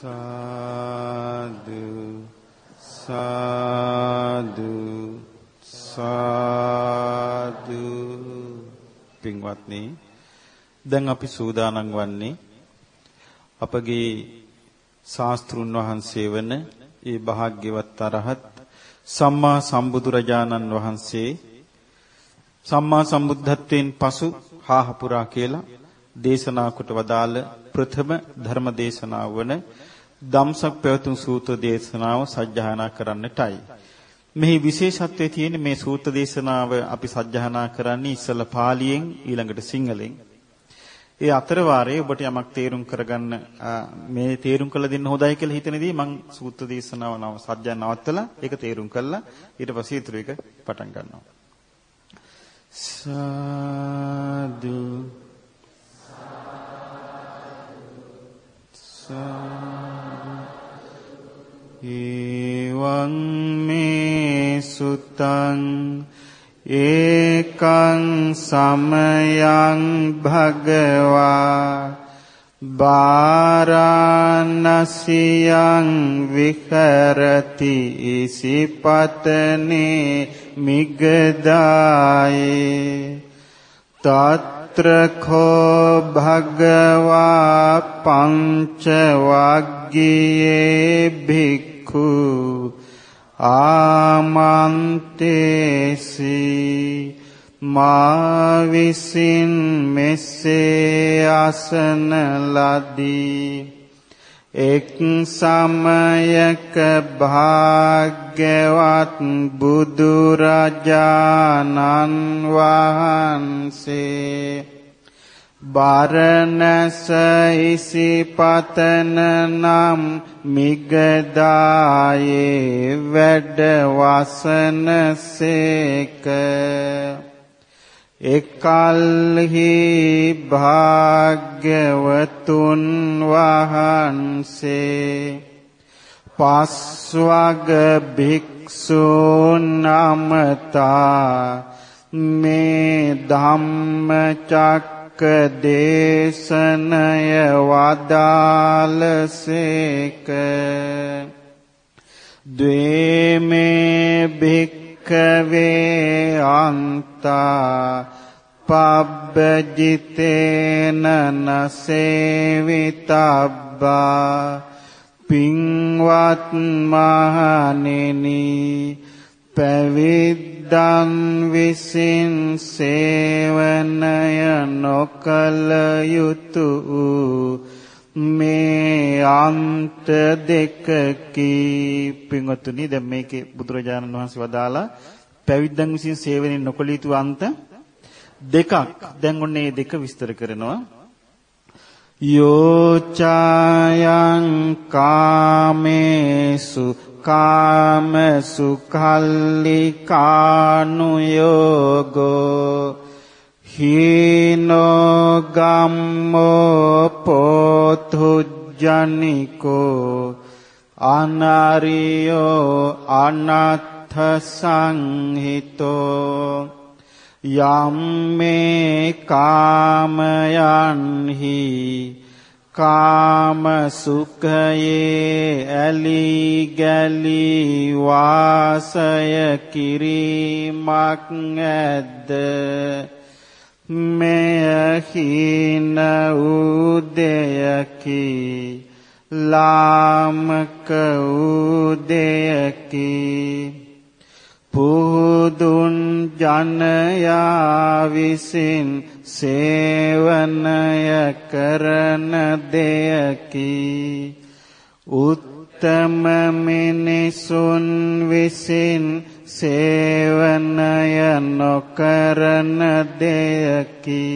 සාදු සාදු සාදු පින්වත්නි දැන් අපි සූදානම් වන්නේ අපගේ ශාස්ත්‍රුන් වහන්සේ වන ඒ භාග්‍යවත් අරහත් සම්මා සම්බුදුරජාණන් වහන්සේ සම්මා සම්බුද්ධත්වයෙන් පසු හාහපුරා කියලා දේශනා කොට වදාළ ප්‍රථම ධර්ම දේශනාව වන ධම්සක් පැවතුම් සූත්‍ර දේශනාව සජ්ජායනා කරන්නටයි. මෙහි විශේෂත්වයේ තියෙන මේ සූත්‍ර දේශනාව අපි සජ්ජායනා කරන්නේ ඉස්සල පාලියෙන් ඊළඟට සිංහලෙන්. ඒ අතර වාරයේ ඔබට යමක් තේරුම් කරගන්න මේ තේරුම් කළ දෙන්න හොඳයි කියලා හිතනදී මම සූත්‍ර දේශනාව නව සජ්ජා නවත්තලා ඒක තේරුම් කළා ඊට පස්සේ ඊටු එක පටන් ගන්නවා. සාදු එවං මේ සුතං ඒකං සමයං භගවා බාරාණසියං විහෙරති ඉසිපතනේ මිගදායේ තත් තත්‍රඛෝ භගවා පංච වග්ගියේ භික්ඛු ආමන්තේසි මා විසින් මෙසේ අසන ලදී එක් සමයක භාග්‍යවත් බුදුරජාණන් වහන්සේ බරණස ඉසිපතන නම් මිගදායේ වැඩ වසනසේක එකල්හි භාග්‍යවතුන් වහන්සේ පස්වග භික්ෂූන් අමතා මේ ධම්මචක්ක දේශනය වදාලසේක ද්වේමේ භික්ඛ භික්ඛවේ අන්තා පබ්බජිතේන නසේවිතබ්බා පින්වත් මහණෙනි පැවිද්දන් විසින් සේවනය නොකල යුතුය. මේ අන්ත දෙකකී. පින්වත්නි දැන් මේකේ බුදුරජාණන් වහන්සේ වදාලා පැවිද්දන් විසින් සේවනයේ නොකළ යුතු අන්ත දෙකක්. දැන් ඔන්න මේ දෙක විස්තර කරනවා. යෝචායං කාමේසු කාමසු කල්ලිකානුයෝගෝ හීනෝ ගම්මෝ පොතුජ්ජනිකෝ අනාරියෝ අනත්ථ සංහිතෝ යම්මේ කාමයන්හි කාම සුඛයේ ඇලි ගලි වාසය කිරීමක් ඇද්ද මෙය හීන උදයකි ලාමක උදයකි. පුදුන් ජනයා විසින් සේවනය කරන දෙයකි. උත්තම මිනිසුන් විසින් සේවනය නොකරන දෙයකි.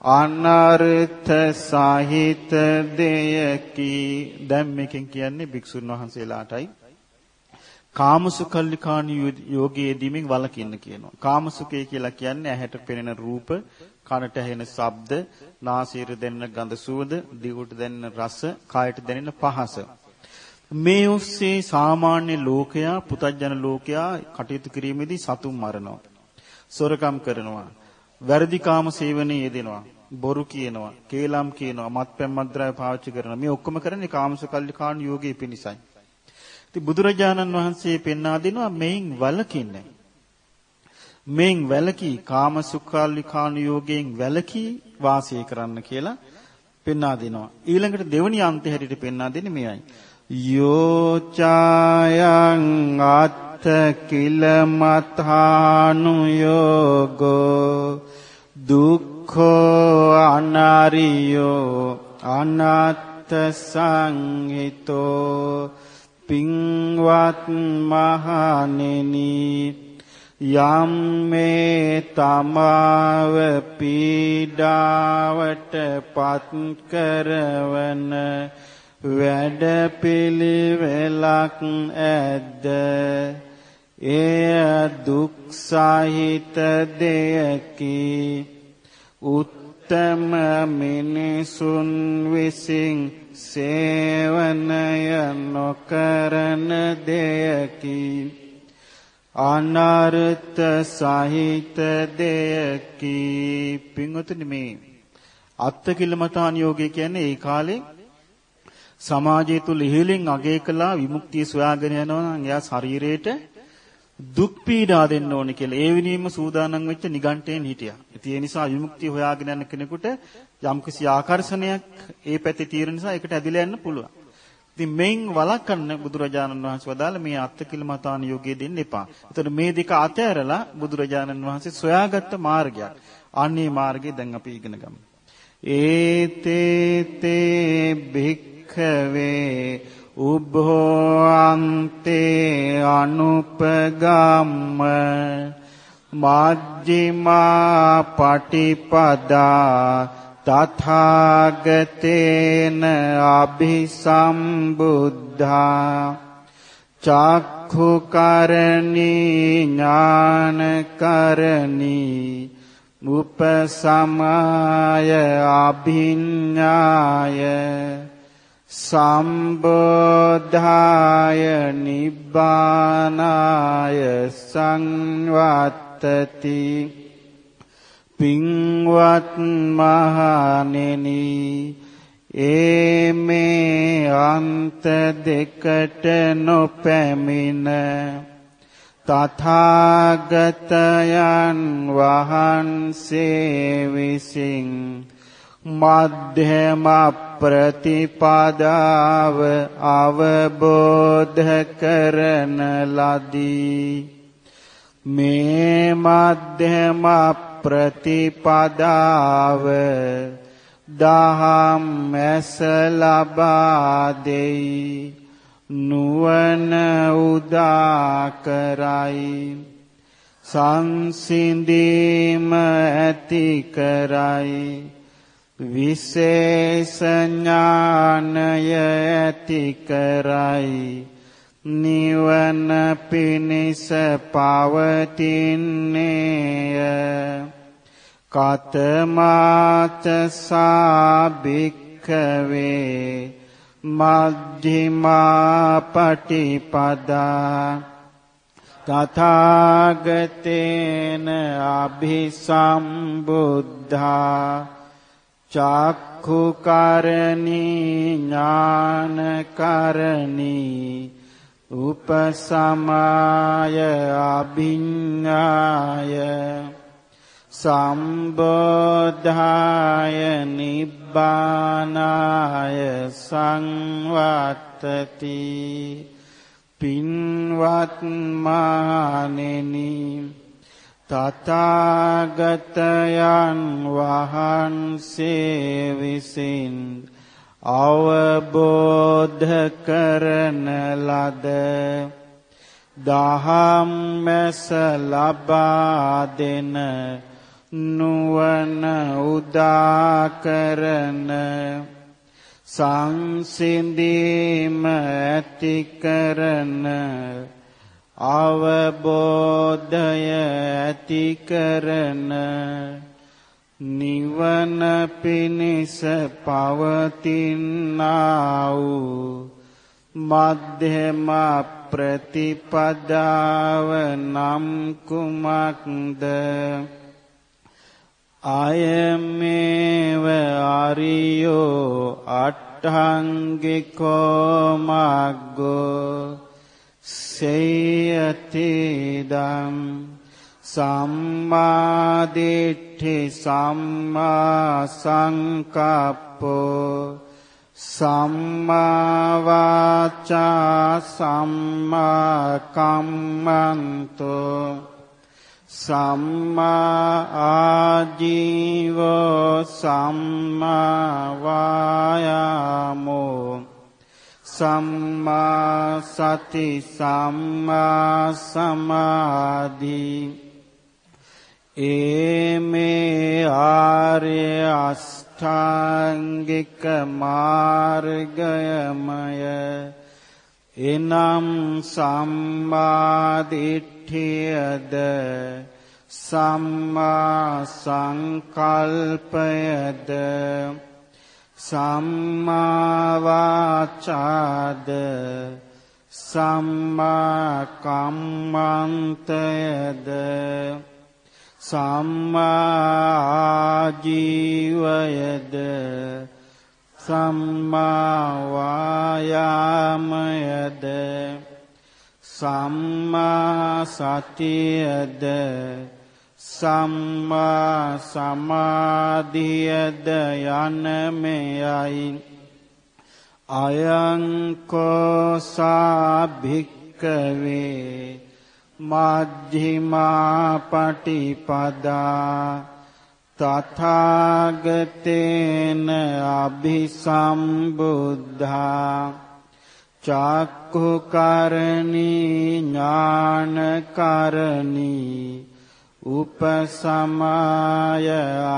අනර්ථ සහිත දෙයකි. දැන් මේකෙන් කියන්නේ භික්ෂුන් වහන්සේලාටයි. කාමසුකල්ලිකාණ යෝගයේදීමින් වලකින්න කියනවා. කාමසුකේ කියලා කියන්නේ ඇහැට පෙනෙන රූප කනට ඇහෙන ශබ්ද නාසයට දැනෙන ගඳ සුවඳ දිවට දැනෙන රස කායට දැනෙන පහස. මේ ඔස්සේ සාමාන්‍ය ලෝකයා පුතඥ ලෝකයා කටයුතු කිරීමේදී සතුන් මරනවා. සොරකම් කරනවා. වැරදි කාම සේවනයේ යෙදෙනවා. බොරු කියනවා, කේලම් කියනවා, මත්පැන් මත්ද්‍රව්‍ය පාවිච්චි කරනවා. මේ ඔක්කොම කරන්නේ කාමසුකල්ලි කාණ යෝගයේ පිණිසයි. ඉතින් බුදුරජාණන් වහන්සේ පෙන්වා දෙනවා මේන් වලකින්නේ. මේන් වැලකී කාමසුකල්ලි කාණ යෝගයෙන් වැලකී වාසය කරන්න කියලා පෙන්වා දෙනවා. ඊළඟට දෙවනි අන්තය හැටියට පෙන්වා දෙන්නේ මෙයයි. යෝචායං අත්ථ කිලමතානු යෝගෝ දුක්ඛෝ අනාරියෝ අනාත්ත සංහිතෝ පින්වත් මහණෙනි යම් මේ තමාව පීඩාවට පත් කරවන වැඩ පිළිවෙලක් ඇද්ද? එය දුක් සහිත දෙයකි. උත්තම මිනිසුන් විසින් සේවනය නොකරන දෙයකි. අනර්ථ සහිත දෙයකි. පින්වතුනි මේ අත්තිකිලමතාන් යෝගය කියන්නේ ඒ කාලේ සමාජය තුල ඉහළින් අගය කළා විමුක්තිය සොයාගෙන යනවා නම් එයා ශරීරයට දුක් පීඩා දෙන්න ඕනේ කියලා ඒ විනීම සූදානම් වෙච්ච නිගණ්ඨයෙන් හිටියා. ඉතින් ඒ නිසා විමුක්තිය හොයාගෙන යන කෙනෙකුට යම්කිසි ආකර්ෂණයක් ඒ පැත්තේ තියෙන නිසා ඒකට ඇදිලා යන්න පුළුවන්. ඉතින් මෙයින් වළක්වන්න බුදුරජාණන් වහන්සේ වදාළ මේ අත්තිකිලමතාන යෝගයේ දෙන්න එපා. එතකොට මේ දෙක අතහැරලා බුදුරජාණන් වහන්සේ සොයාගත්ත මාර්ගයක්. අන්නේ මාර්ගය දැන් අපි ඉගෙන ගමු. ඒතේ තේ භික්ඛවේ උබ්බෝ අන්තේ අනුපගම්ම මජ්ක්‍ධිමා පටිපදා තථාගතේන අභිසම්බුද්ධා චක්ඛුකරණී ඥානකරණී උපසමාය අභිඤ්ඤාය සම්බෝධාය නිබ්බානාය සංවත්තති පින්වත් මහණෙනි ඒමේ අන්ත දෙකට නොපැමිණ තථාගතයන් වහන්සේ විසින් මධ්‍යම ප්‍රතිපදාව අවබෝධ කරන ලදී. මේ මධ්‍යම ප්‍රතිපදාව දහම් ඇස ලබා දෙයි. නුවණ උදා කරයි. සංසිඳීම ඇති කරයි. විශේෂ ඥානය ඇති කරයි. නිවන පිණිස පවතින්නේය. කතමාච සාභික්ඛවේ මධ්‍යමා පටිපදා තථාගතේන අභිසම්බුද්ධා චක්ඛුකරණී ඥානකරණී උපසමාය අභිඤ්ඤාය සම්බෝධාය නිබ්බානාය සංවත්තති පින්වත් මානෙනි තථාගතයන් වහන්සේ විසින් අවබෝධ කරන ලද දහම්මැස ලබා දෙන නුවණ උදා කරන සංසිඳීම ඇති කරන අවබෝධය ඇති කරන නිවන පිණිස පවතිනා වූ මධ්‍යම ප්‍රතිපදාව නම් කුමක්ද? අයමේව ආරියෝ අට්ඨංගිකෝ මග්ගෝ සේයතිදම් සම්මාදිට්ඨි සම්මා සංකප්පෝ සම්මා වාචා සම්මා කම්මන්තෝ සම්මා ආජීව සම්මා වායාමෝ සම්මා සති සම්මා සමාධි. ඒමේ ආර්ය අෂ්ටාංගික මාර්ගයමය. එනම් සම්මාදිට්ඨියද සම්මා සංකල්පයද සම්මා වාචාද සම්මා කම්මන්තයද සම්මා ජීවයද සම්මා වායාමයද සම්මා සතියද සම්මා සමාධියද යන මෙයයි. අයං කෝසා භික්කවේ මජ්ක්‍ධිමා පටිපදා තථාගතේන අභිසම්බුද්ධා චක්ඛුකරණී ඥානකරණී උපසමාය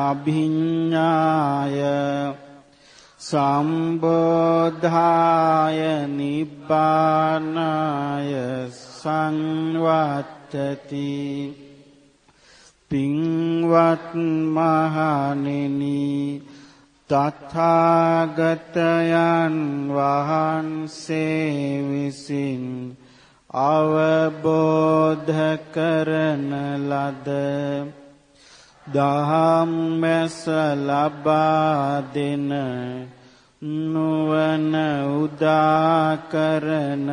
අභිඤ්ඤාය සම්බෝධාය නිබ්බානාය සංවත්තති පින්වත් මහණෙනි තථාගතයන් වහන්සේ විසින් අවබෝධ කරන ලද දහම්මැස ලබා දෙන නුවණ උදා කරන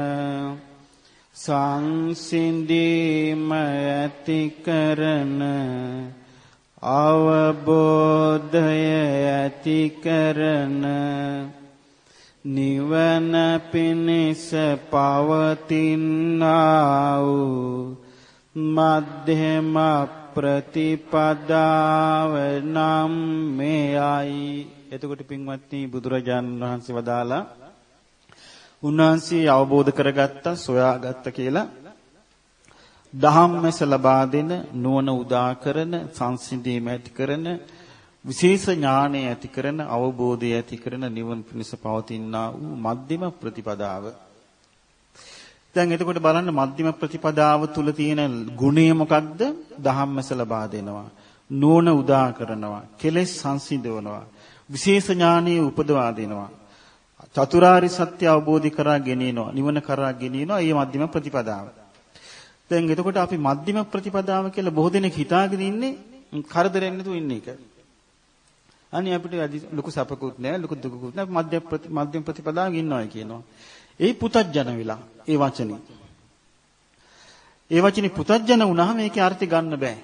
සංසිඳීම ඇති කරන අවබෝධය ඇති කරන නිවන පිණිස පවතිනා වූ මධ්‍යම ප්‍රතිපදාව නම් මෙයයි. එතකොට පින්වත්නි බුදුරජාණන් වහන්සේ වදාලා උන්වහන්සේ අවබෝධ කරගත්තා සොයාගත්තා කියලා. දහම්මැස ලබා දෙන නුවණ උදා කරන සංසිඳීම ඇති කරන විශේෂ ඥානය ඇති කරන අවබෝධය ඇති කරන නිවන පිණිස පවතිනා වූ මධ්‍යම ප්‍රතිපදාව. දැන් එතකොට බලන්න මධ්‍යම ප්‍රතිපදාව තුල තියෙන ගුණය මොකක්ද? ධම්මස ලබා දෙනවා. නුවණ උදා කරනවා. කෙලෙස් සංසිඳවනවා. විශේෂ ඥානය උපදවා දෙනවා. චතුරාරි සත්‍ය අවබෝධ කරා ගෙනියනවා. නිවන කරා ගෙනියනවා. ඒ මධ්‍යම ප්‍රතිපදාව. දැන් එතකොට අපි මධ්‍යම ප්‍රතිපදාව කියලා බොහෝ දෙනෙක් හිතාගෙන ඉන්නේ කරදරෙන් නැතුව ඉන්න එක. අනේ අපිට ලොකු සපකුත් නැහැ ලොකු දුකකුත් නැහැ මධ්‍ය මධ්‍යම ප්‍රතිපදාවක ඉන්නවා කියනවා. ඒ පුතඥ වෙලා ඒ වචනේ. ඒ වචනේ පුතඥ වුණාම මේකේ අර්ථය ගන්න බෑ.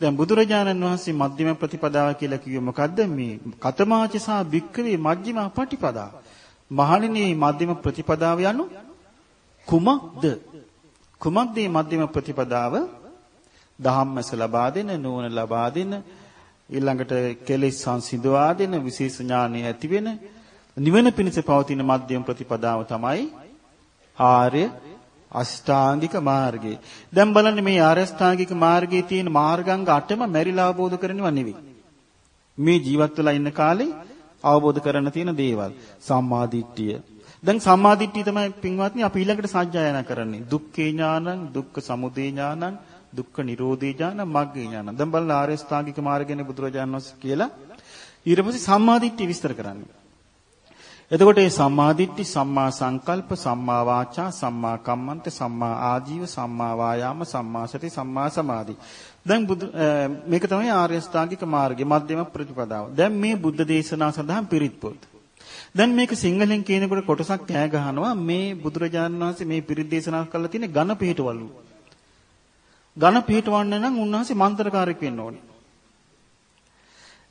දැන් බුදුරජාණන් වහන්සේ මධ්‍යම ප්‍රතිපදාව කියලා කිව්වේ මොකද්ද මේ කතමාචසා භික්කවේ මජ්ක්‍ධිම පටිපදා. මහණෙනි මධ්‍යම ප්‍රතිපදාව යනු කුමක්ද? කුමක්ද මේ මධ්‍යම ප්‍රතිපදාව? ධම්මස ලබා දෙන නුවණ ලබා දෙන ඊළඟට කෙලෙස් සංසිඳවා දෙන විශේෂ ඥානය ඇති වෙන නිවන පිණිස පවතින මධ්‍යම ප්‍රතිපදාව තමයි ආර්ය අෂ්ටාංගික මාර්ගය. දැන් බලන්න මේ ආර්ය අෂ්ටාංගික මාර්ගයේ තියෙන මාර්ගාංග 8ම මැරිලා අවබෝධ කරගන්නව නෙවෙයි. මේ ජීවත් වෙලා ඉන්න කාලේ අවබෝධ කරන්න තියෙන දේවල්. සම්මාදිට්ඨිය. දැන් සම්මාදිට්ඨිය තමයි පින්වත්නි අපි ඊළඟට සත්‍යයනා කරන්නේ. දුක්ඛේ ඥානං, දුක්ඛ සමුදය ඥානං, දුක්ඛ නිරෝධී ඥාන මග්ගේ ඥාන. දැන් බලන්න ආර්ය ස්ථාංගික මාර්ගයනේ බුදුරජාණන් වහන්සේ කියලා ඊට පස්සේ සම්මාදිට්ඨිය විස්තර කරන්නේ. එතකොට මේ සම්මා දිට්ඨි, සම්මා සංකල්ප, සම්මා වාචා, සම්මා කම්මන්ත, සම්මා ආජීව, සම්මා වායාම, සම්මා සති, සම්මා සමාධි. දැන් බුදු මේක තමයි ආර්ය අෂ්ටාංගික මාර්ගය, මධ්‍යම ප්‍රතිපදාව. දැන් මේ බුද්ධ දේශනා සඳහා පිරිත් පොත්. දැන් මේක සිංහලෙන් කියනකොට කොටසක් කෑ ගහනවා මේ බුදුරජාණන් වහන්සේ මේ පිරිත් දේශනා කරලා තියෙන ඝන පිටවලු. ඝන පිටවන්න නම් උන්වහන්සේ මන්ත්‍රකාරයෙක් වෙන්න ඕනේ.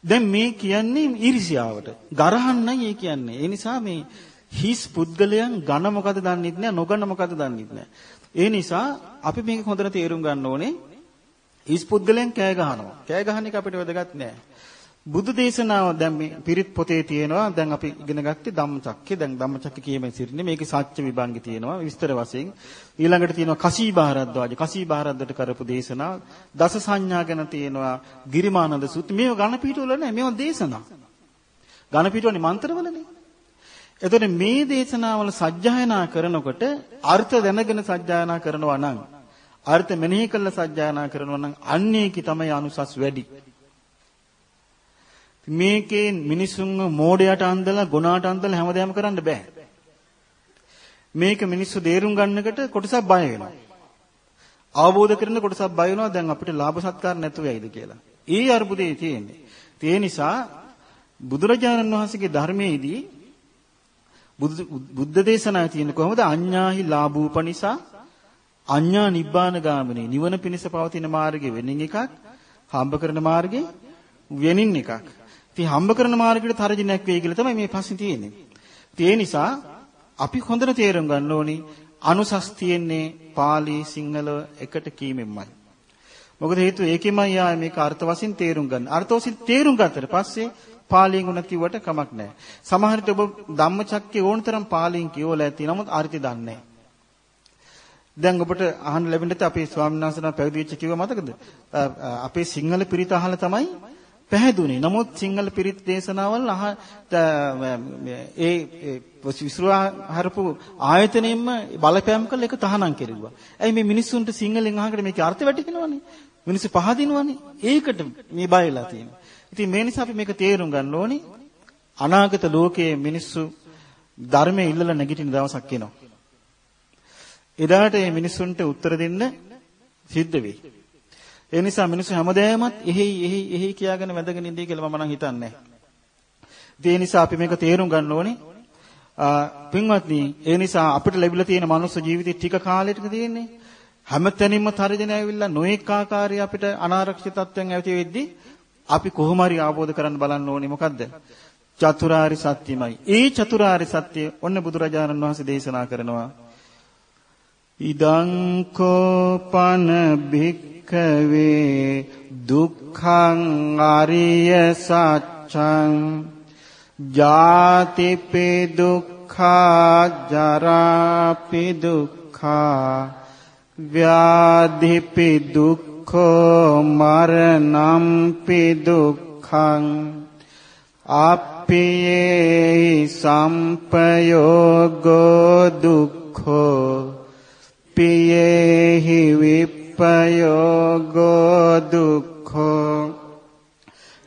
දැන් මේ කියන්නේ ඊර්ෂියාවට. ගරහන්නයි ඒ කියන්නේ. ඒ නිසා මේ හිස් පුද්ගලයන් ඝන මොකද දන්නෙත් නෑ නොඝන මොකද දන්නෙත් නෑ. ඒ නිසා අපි මේක හොඳට තේරුම් ගන්න ඕනේ. හිස් පුද්ගලයන් කෑ ගහනවා. කෑ ගහන එක අපිට වැදගත් නෑ. බුදු දේශනාව දැන් මේ පිරිත් පොතේ තියෙනවා. දැන් අපි ඉගෙන ගත්තේ ධම්මචක්කේ. දැන් ධම්මචක්කේ කියමේ සිටින්නේ මේකේ සත්‍ය විභංගි තියෙනවා. විස්තර වශයෙන් ඊළඟට තියෙනවා කසී බාරද්වාජ කසී බාරද්දට කරපු දේශනා දස සංඥා ගැන තියෙනවා. ගිරිමානන්ද සූත්‍ර මේව ඝන පිටවල නෑ. මේව දේශනා. ඝන පිටවනේ මන්ත්‍රවලනේ. එතකොට මේ දේශනාවල සජ්ජායනා කරනකොට අර්ථ දැනගෙන සජ්ජායනා කරනවා නම් අර්ථ මෙනෙහි කළ සජ්ජායනා කරනවා නම් අන්නේකි තමයි අනුසස් වැඩි. මේකේ මිනිසුන්ව මෝඩයට අන්දලා ගුණාට අන්දලා හැමදේම කරන්න බෑ. මේක මිනිස්සු දේරුම් ගන්නකට කොටසක් බය වෙනවා. අවබෝධ කරන කොටසක් බය වෙනවා දැන් අපිට ලාභ සත්කාර නැතුව යයිද කියලා. ඒ අර්බුදේ තියෙන්නේ. ඒ නිසා බුදුරජාණන් වහන්සේගේ ධර්මයේදී බුද්ධ දේශනාවේ තියෙන කොහොමද අඤ්ඤාහි ලාභූපනිසා අඤ්ඤා නිබ්බාන ගාමිනී නිවන පිණිස පවතින මාර්ගය වෙනින් එකක් හම්බ කරන මාර්ගය වෙනින් එකක් ඉතින් හම්බ කරන මාර්ගයට තරජනයක් වෙයි කියලා තමයි මේ ප්‍රශ්නේ තියෙන්නේ. ඒ නිසා අපි හොඳට තේරුම් ගන්න ඕනි අනුසස් තියෙන්නේ pāli සිංහල එකට කීමෙන්මයි. මොකද හේතුව ඒකෙමයි ආයේ මේක අර්ථ වශයෙන් තේරුම් ගන්න. අර්ථ වශයෙන් තේරුම් ගත්තට පස්සේ පාලියෙන් උන කිව්වට කමක් නැහැ. සමහර විට ඔබ ධම්මචක්කේ ඕනතරම් පාලියෙන් කියවලා ඇති නමුත් අර්ථය දන්නේ නැහැ. දැන් ඔබට අහන්න ලැබෙන්නත් අපේ ස්වාමීන් වහන්සේලා පැවිදි වෙච්ච කිව්ව මතකද? අපේ සිංහල පිරිත අහලා තමයි පැහැදුනේ. නමුත් සිංහල පිරිත් දේශනාවල් අහ ඒ විශ්වා හරපු ආයතනෙන්න බලපෑම් කළ එක තහනම් කෙරුවා. ඇයි මේ මිනිස්සුන්ට සිංහලෙන් අහකට මේකේ අර්ථ වැටහෙනවනේ. මිනිස්සු පහදිනවනේ. ඒකට මේ බයලා තියෙනවා. ඉතින් මේ නිසා අපි මේක තේරුම් ගන්න ඕනේ. අනාගත ලෝකයේ මිනිස්සු ධර්මයේ ඉල්ලලා නැගිටින දවසක් එනවා. එදාට මේ මිනිස්සුන්ට උත්තර දෙන්න සිද්ධ වෙයි. ඒ නිසා මිනිස්සු හැමදේමත් එහෙයි එහෙයි එහෙයි කියාගෙන වැඳගෙන ඉඳී කියලා මම නම් හිතන්නේ. ඒ නිසා අපි මේක තේරුම් ගන්න ඕනේ. පින්වත්නි, ඒ නිසා අපිට ලැබිලා තියෙන මනුස්ස ජීවිතේ ටික කාලයකට තියෙන්නේ. හැමතැනින්ම තරජන ඇවිල්ලා නොඑක ආකාරي අපිට අනාරක්ෂිත තත්ත්වයන් ඇති වෙද්දී අපි කොහොම හරි ආબોධ කරන්න බලන්න ඕනේ මොකද්ද? චතුරාරි සත්‍යමයි. ඒ චතුරාරි සත්‍ය ඔන්න බුදුරජාණන් වහන්සේ දේශනා කරනවා. ඉදං කෝපන භික් භික්ඛවේ දුක්ඛං අරිය සත්‍යං ජාතිපි දුක්ඛා ජරාපි දුක්ඛා ව්‍යාධිපි දුක්ඛෝ මරණම්පි දුක්ඛං අප්පියේ සම්පයෝගෝ දුක්ඛෝ පියේහි විප විපයෝගෝ දුක්ඛෝ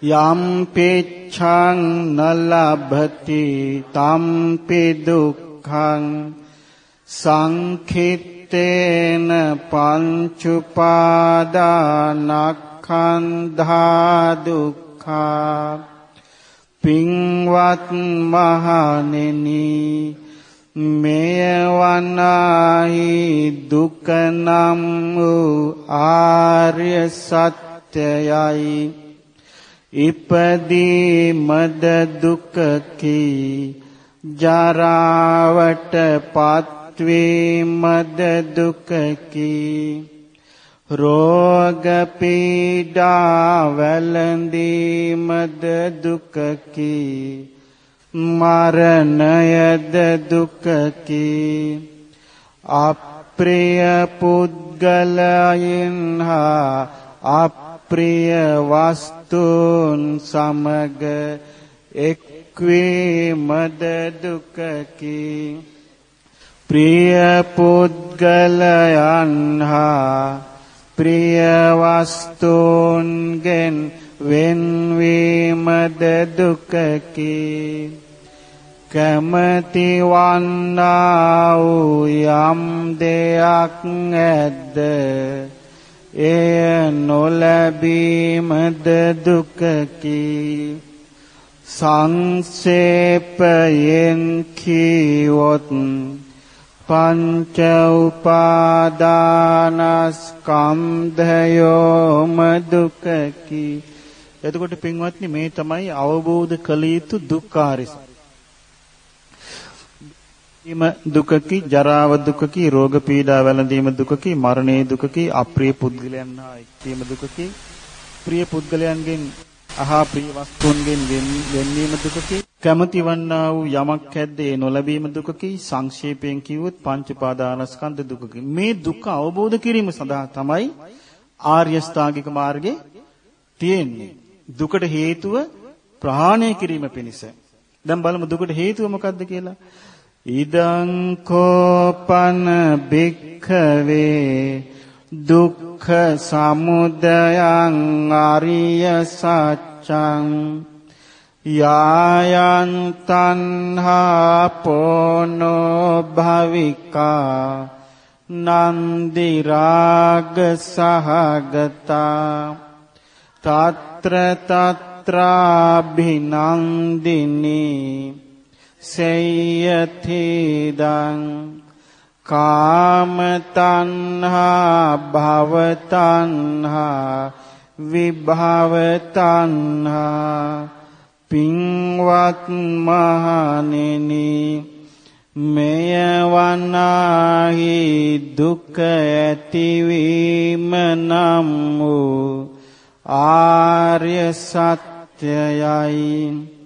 යම් පිච්ඡං නලභති තම්පි දුක්ඛං සංඛිත්තේන පංචුපාදානක්ඛන්ධා දුක්ඛා පින්වත් මහණෙනි මෙය වනාහි දුක නම් වූ ආර්ය සත්‍යයයි. ඉපදී මද දුකකි. ජරාවට පත්වී මද දුකකි. රෝග පීඩා වැළඳී මද දුකකි. මරණයද දුකකි. අප්‍රිය පුද්ගලයන් හා අප්‍රිය වස්තුන් සමග එක්වීමද දුකකි. ප්‍රිය පුද්ගලයන් හා ප්‍රිය වස්තුන්ගෙන් වෙන්වීමද දුකකි. කැමති වන්නා වූ යම් දෙයක් ඇද්ද? එය නොලැබීමද දුකකි. සංසේපයෙන් කීවොත් පංච උපාදානස්කන්ධයෝම දුකකි. එතකොට පින්වත්නි මේ තමයි අවබෝධ කළ යුතු දුක්ඛාරිස. ීම දුකකි, ජරාව දුකකි, රෝග පීඩා වැළඳීම දුකකි, මරණේ දුකකි, අප්‍රිය පුද්ගලයන් හා එක්වීම දුකකි, ප්‍රිය පුද්ගලයන්ගෙන් අහා ප්‍රිය වස්තුන්ගෙන් වෙන්වීම දුකකි, කැමති වන්නා වූ යමක් ඇද්දේ නොලැබීම දුකකි, සංක්ෂේපයෙන් කිව්වොත් පංච පාදානස්කන්ධ දුකකි. මේ දුක අවබෝධ කිරීම සඳහා තමයි ආර්ය ස්ථාංගික මාර්ගේ තියෙන්නේ. දුකට හේතුව ප්‍රහාණය කිරීම පිණිස. දැන් බලමු දුකට හේතුව මොකක්ද කියලා. ඉදං කෝපන බික්ඛවේ දුක්ඛ සමුදයං අරිය සත්‍යං යායන් තණ්හා පොනෝ භවිකා නන්දි රාග සහගතා తත්‍ර తත්‍රාභිනන්දිනී සේයතිදං කාම තණ්හා භව තණ්හා විභව තණ්හා පින්වත් මහණෙනි මෙය වනාහි දුක ඇතිවීම නම් වූ ආර්ය සත්‍යයයි.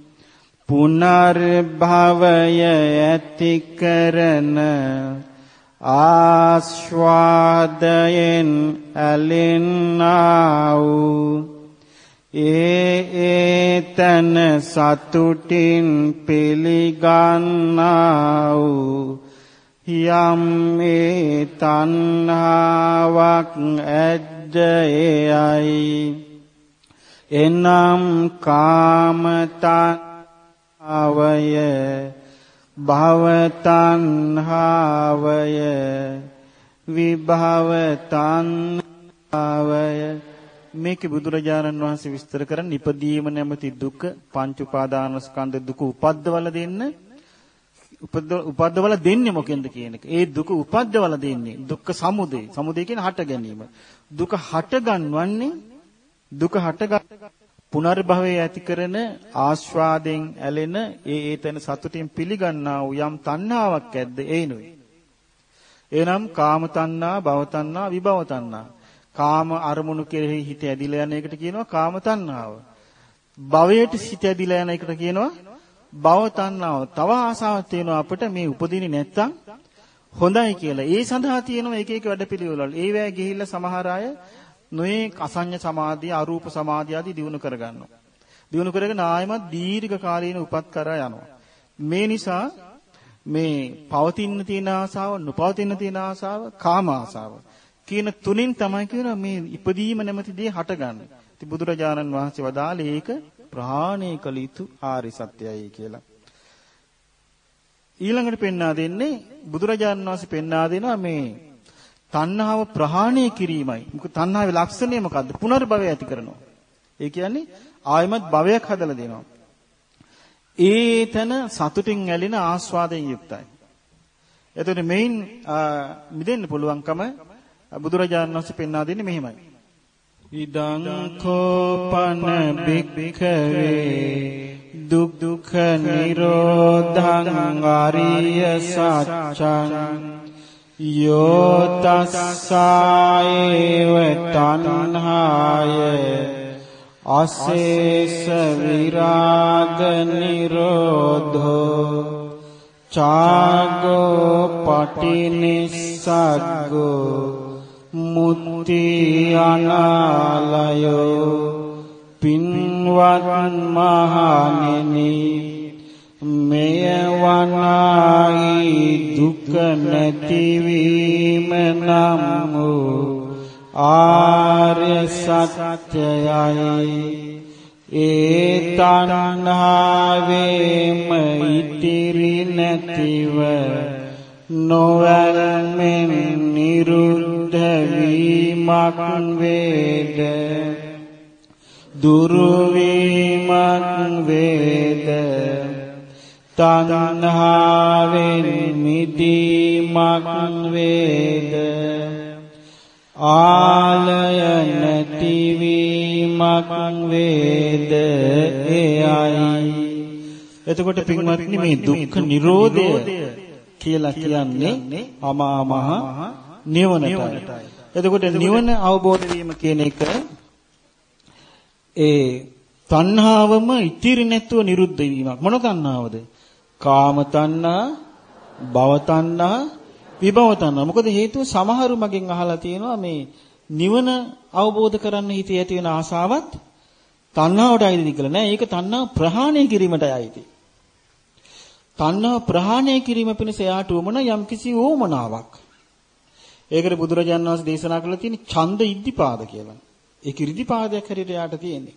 පුනර්භවය ඇති කරන ආස්වාදයෙන් ඇලෙන්නා වූ ඒ ඒතන සතුටින් පිළිගන්නා වූ යම් ඒ තණ්හාවක් ඇද්ද එයයි එනම් කාමතණ්හාවය භවතණ්හාවය විභවතණ්හාවය මේකේ බුදුරජාණන් වහන්සේ විස්තර කරන්නේ ඉපදීම නැමැති දුක පංච උපාදානස්කන්ධ දුක උපද්දවල දෙන්න උපද්දවල දෙන්නේ මොකෙන්ද කියන එක. ඒ දුක උපද්දවල දෙන්නේ දුක්ඛ සමුදය. සමුදය කියන්නේ හට ගැනීම. දුක හට ගන්නවන්නේ දුක හට පුනර්භවයේ ඇති කරන ආස්වාදයෙන් ඇලෙන ඒ ඒතන සතුටින් පිළිගන්නා වූ යම් තණ්හාවක් ඇද්ද ඒනුයි. එනම් කාම තණ්හා, භව තණ්හා, විභව තණ්හා. කාම අරමුණු කෙරෙහි හිත ඇදිලා යන එකට කියනවා කාම තණ්හාව. භවයට හිත ඇදිලා යන එකට කියනවා භව තණ්හාව. තව ආසාවක් තියෙනවා අපිට මේ උපදින්නේ නැත්තම් හොඳයි කියලා. ඒ සඳහා තියෙනවා එක එක වැඩපිළිවෙළවල්. ඒ වේ ගිහිල්ලා සමහර අය නොයේක් අසඤ්ඤ සමාධිය, අරූප සමාධිය ආදී දිනු කරගන්නවා. දිනු කරගෙන ආයමත් දීර්ඝ කාලීන උපත් කරා යනවා. මේ නිසා මේ පවතින තියෙන ආසාව, නොපවතින තියෙන ආසාව, කාම ආසාව කියන තුنين තමයි කියන මේ ඉපදීම නැමැති දේ හටගන්නේ. ඉතින් බුදුරජාණන් වහන්සේ වදාළේ ඒක ප්‍රහාණය කළ යුතු ආරි සත්‍යයයි කියලා. ඊළඟට පෙන්වා දෙන්නේ බුදුරජාණන් වහන්සේ පෙන්වා දෙනවා මේ තණ්හාව ප්‍රහාණය කිරීමයි. මොකද තණ්හාවේ ලක්ෂණය මොකද්ද? පුනර්භවය ඇති කරනවා. ඒ කියන්නේ ආයමත් භවයක් හදලා දෙනවා. ඒතන සතුටින් ඇලෙන ආස්වාදයෙන් යුක්තයි. එතකොට මේන් මිදෙන්න පුළුවන්කම බුදුරජාණන් වහන්සේ පෙන්වා දෙන්නේ මෙහෙමයි. ඉදං කෝපන බික්ඛවේ දුක් දුක්ඛ නිරෝධං ආරිය සත්‍යං යෝ තස්සායේව තණ්හාය අසේස විරාග නිරෝධෝ චාගෝ පටිනිස්සග්ගෝ මුත්‍ති අනාලයෝ පින්වත් මහණෙනි මෙය වනායි දුක නැතිවීම නම් වූ ආර්ය සත්‍යයයි. ඒ තණ්හාවේම ඉතිරි නැතිව නොවැළමෙන් නිරුද්ධ වීමක් වේද? දුරු වීමක් වේද? තණ්හාවෙන් මිදීමක් වේද ආලය නැතිවීමක් වේද එයයි එතකොට පින්වත්නි මේ දුක්ඛ නිරෝධය කියලා කියන්නේ අමා මහ නිවනටයි. එතකොට නිවන අවබෝධ වීම කියන එක ඒ තණ්හාවම ඉතිරි නැතුව නිරුද්ධ වීමක්. මොන තණ්හාවද? කාම තණ්හා, භව තණ්හා, විභව තණ්හා. මොකද හේතුව සමහරු මගෙන් අහලා තියෙනවා මේ නිවන අවබෝධ කරන්න හිතේ ඇති වෙන ආසාවත් තණ්හාවට අයිති කියලා නෑ. ඒක තණ්හා ප්‍රහාණය කිරීමටයි අයිති. තණ්හාව ප්‍රහාණය කිරීම පිණිස එයාට උමන යම්කිසි ඕමනාවක්. ඒකට බුදුරජාණන් වහන්සේ දේශනා කළා තියෙන ඡන්ද ඉද්ධිපාද කියලා. ඒක ඉද්ධිපාදයක් හැටියට එයාට තියෙන්නේ.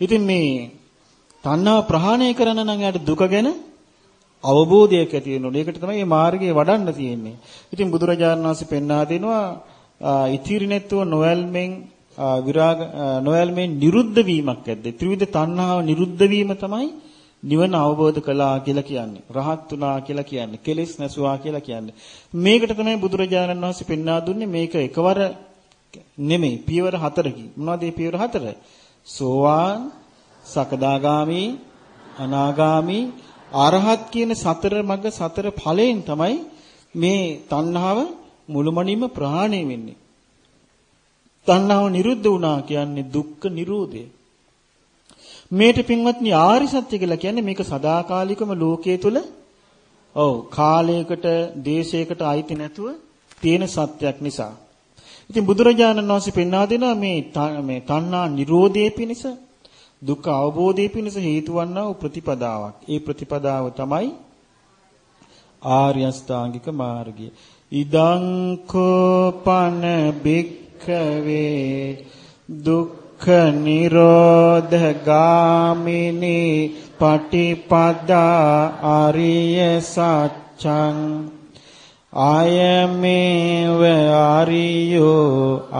ඉතින් මේ තණ්හාව ප්‍රහාණය කරන්න නම් එයාට දුක ගැන අවබෝධයක් ඇති වෙන්න ඕනේ. ඒකට තමයි මේ මාර්ගය වඩන්න තියෙන්නේ. ඉතින් බුදුරජාණන් වහන්සේ පෙන්වා දෙනවා ඉතිරි නැතුව නොවැල්මෙන් විරාග නොවැල්මෙන් නිරුද්ධ වීමක් ඇද්ද. ත්‍රිවිධ තණ්හාව නිරුද්ධ වීම තමයි නිවන අවබෝධ කළා කියලා කියන්නේ. රහත් වුණා කියලා කියන්නේ. කෙලෙස් නැසුවා කියලා කියන්නේ. මේකට තමයි බුදුරජාණන් වහන්සේ පෙන්වා දුන්නේ මේක එකවර නෙමෙයි පියවර හතරකින්. මොනවද මේ පියවර හතර? සෝවාන්, සකදාගාමි, අනාගාමි, අරහත් කියන සතර මග සතර ඵලයෙන් තමයි මේ තණ්හාව මුළුමනින්ම ප්‍රහාණය වෙන්නේ. තණ්හාව නිරුද්ධ වුණා කියන්නේ දුක්ඛ නිරෝධය. මේට පින්වත්නි ආරි සත්‍ය කියලා කියන්නේ මේක සදාකාලිකම ලෝකයේ තුල ඔව් කාලයකට දේශයකට අයිති නැතුව තියෙන සත්‍යයක් නිසා. ඉතින් බුදුරජාණන් වහන්සේ පෙන්වා දෙනවා මේ මේ තණ්හා නිරෝධයේ පිණිස දුක්ඛ අවබෝධයේ පිණිස හේතු වන්නා වූ ප්‍රතිපදාවක්. ඒ ප්‍රතිපදාව තමයි ආර්ය අෂ්ටාංගික මාර්ගය. ඉදං කෝපන බික්ඛවේ දුක්ඛ නිරෝධ ගාමිනී පටිපදා ආරිය සත්‍යං ආයමේව ආරියෝ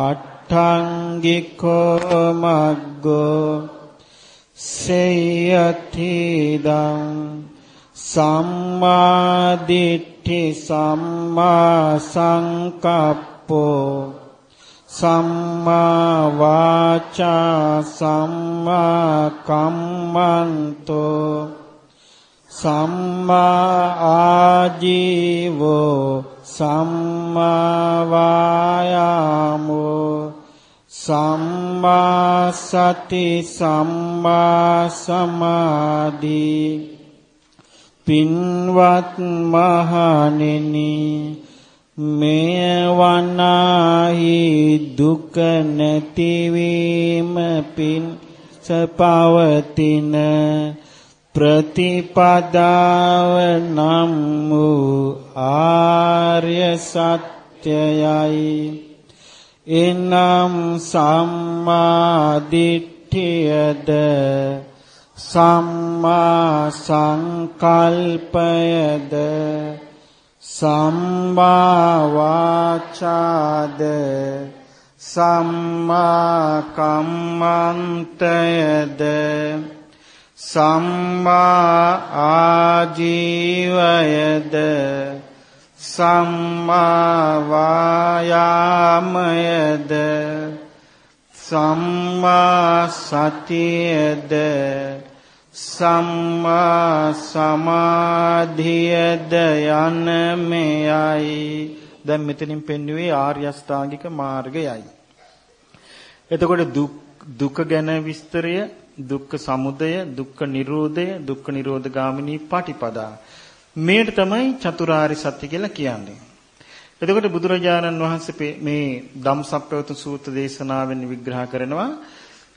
අට්ඨංගිකෝ මග්ගෝ සේයතිදං සම්මාදිට්ඨි සම්මා සංකප්පෝ සම්මා වාචා සම්මා කම්මන්තෝ සම්මා ආජීවෝ සම්මා වායාමෝ සම්මා සති සම්මා සමාධි. පින්වත් මහණෙනි මේ වනාහි දුක නැතිවීම පින් සපවතින ප්‍රතිපදාව නම් වූ ආර්ය සත්‍යයයි. එනම් සම්මා දිට්ඨියද සම්මා සංකල්පයද සම්මා වාචාද සම්මා කම්මන්තයද සම්මා ආජීවයද සම්මා වායාමයද සම්මා සතියද සම්මා සමාධියද යන මෙයයි. දැන් මෙතනින් පෙන්වුවේ ආර්ය අෂ්ටාංගික මාර්ගයයි. එතකොට දුක ගැන විස්තරය දුක්ඛ සමුදය දුක්ඛ නිරෝධය දුක්ඛ නිරෝධ ගාමිනී පටිපදා. මේකට තමයි චතුරාර්ය සත්‍ය කියලා කියන්නේ. එතකොට බුදුරජාණන් වහන්සේ මේ ධම්සප්පවතු සූත්‍ර දේශනාවෙන් විග්‍රහ කරනවා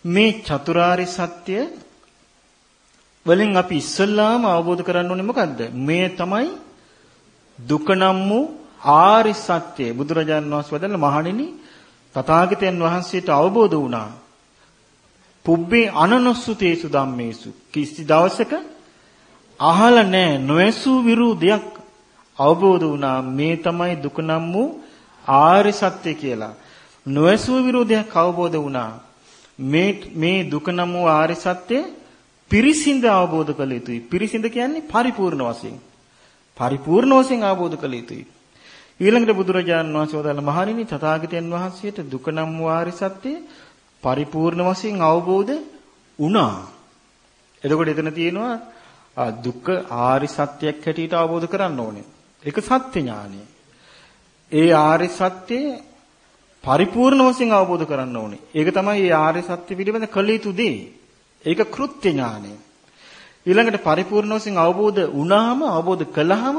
මේ චතුරාර්ය සත්‍ය වලින් අපි ඉස්සල්ලාම අවබෝධ කරගන්න ඕනේ මොකද්ද? මේ තමයි දුක නම් වූ ආරි සත්‍ය බුදුරජාණන් වහන්සේ වදාළ මහණෙනි තථාගතයන් වහන්සේට අවබෝධ වුණා. පුබ්බේ අනනොස්සුතේසු ධම්මේසු කිසි දවසක අහලා නැහැ නොඇසූ විරුදයක් අවබෝධ වුණා මේ තමයි දුක නම් වූ ආර්ය සත්‍ය කියලා. නොඇසූ විරෝධයක් අවබෝධ වුණා. මේ මේ දුක නම් වූ ආර්ය සත්‍ය පිරිසිඳ අවබෝධ කළ යුතුයි. පිරිසිඳ කියන්නේ පරිපූර්ණ වශයෙන්. පරිපූර්ණ වශයෙන් අවබෝධ කළ යුතුයි. ඊළඟට බුදුරජාණන් වහන්සේ වදාළ මහණෙනි තථාගතයන් වහන්සේට දුක නම් වූ ආර්ය සත්‍ය පරිපූර්ණ වශයෙන් අවබෝධ වුණා. එතකොට එතන තියෙනවා දුක්ඛ ආරි සත්‍යයක් හැටියට අවබෝධ කරන්න ඕනේ. ඒක සත්‍ය ඥානය. ඒ ආර්ය සත්‍ය පරිපූර්ණ වශයෙන් අවබෝධ කරන්න ඕනේ. ඒක තමයි මේ ආර්ය සත්‍ය පිළිබඳ කළ යුතු දේ. ඒක කෘත්‍ය ඥානය. ඊළඟට පරිපූර්ණ වශයෙන් අවබෝධ වුණාම අවබෝධ කළාම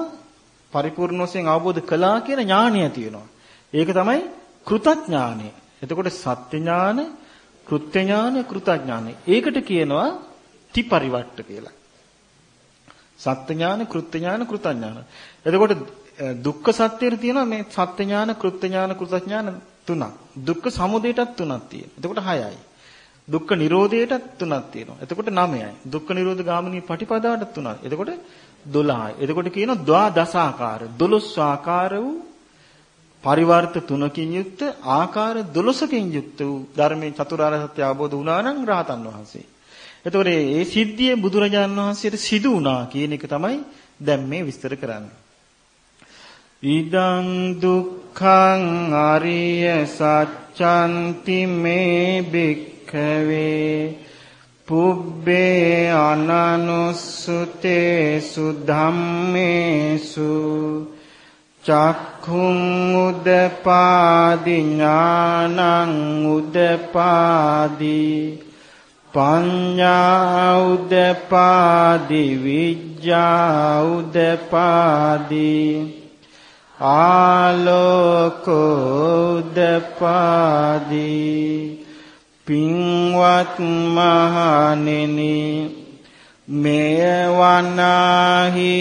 පරිපූර්ණ වශයෙන් අවබෝධ කළා කියන ඥානය තියෙනවා. ඒක තමයි කෘතඥානය. එතකොට සත්‍ය ඥාන, කෘත්‍ය ඥාන, කෘතඥාන. ඒකට කියනවා ත්‍රිපරිවට්ට කියලා. සත්‍ය ඥාන, කෘත්‍ය ඥාන, කෘතඥාන. එතකොට දුක්ඛ සත්‍යයට තියෙනවා මේ සත්‍ය ඥාන, කෘත්‍ය ඥාන, කෘතඥාන තුනක්. දුක්ඛ සමුදයටත් තුනක් තියෙනවා. එතකොට 6යි. දුක්ඛ නිරෝධයටත් තුනක් තියෙනවා. එතකොට 9යි. දුක්ඛ නිරෝධ ගාමිනී පටිපදාවට තුනක්. එතකොට 12යි. එතකොට කියනවා ද්වාදසාකාර 12 ආකාර වූ පරිවර්ත තුනකින් යුක්ත ආකාර 12කින් යුක්ත වූ ධර්මයේ චතුරාර්ය සත්‍ය අවබෝධ වුණා නම් රහතන් වහන්සේ. එතකොට මේ සිද්ධිය බුදුරජාණන් වහන්සේට සිදු වුණා කියන එක තමයි දැන් මේ විස්තර කරන්නේ. ඉදං දුක්ඛං අරිය සත්‍යන්ති මේ භික්ඛවේ පුබ්බේ අනනුස්සුතේසු ධම්මේසු චක්ඛුං උදපාදි ඥානං උදපාදි පඤ්ඤා උදපාදි විඥා උදපාදි ආලෝකෝදපාදී පින්වත් මහණෙනි මෙවනාහි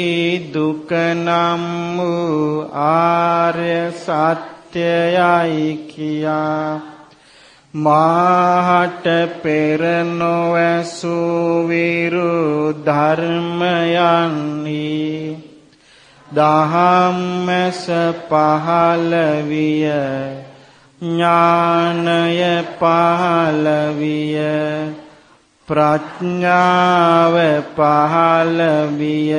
දුක නම් වූ ආර්ය සත්‍යයයි කියා මාහට පෙර නොඇසූ විරු ධර්මයන්හි දහම්මැස පහළ විය ඥානය පහළ විය ප්‍රඥාව පහළ විය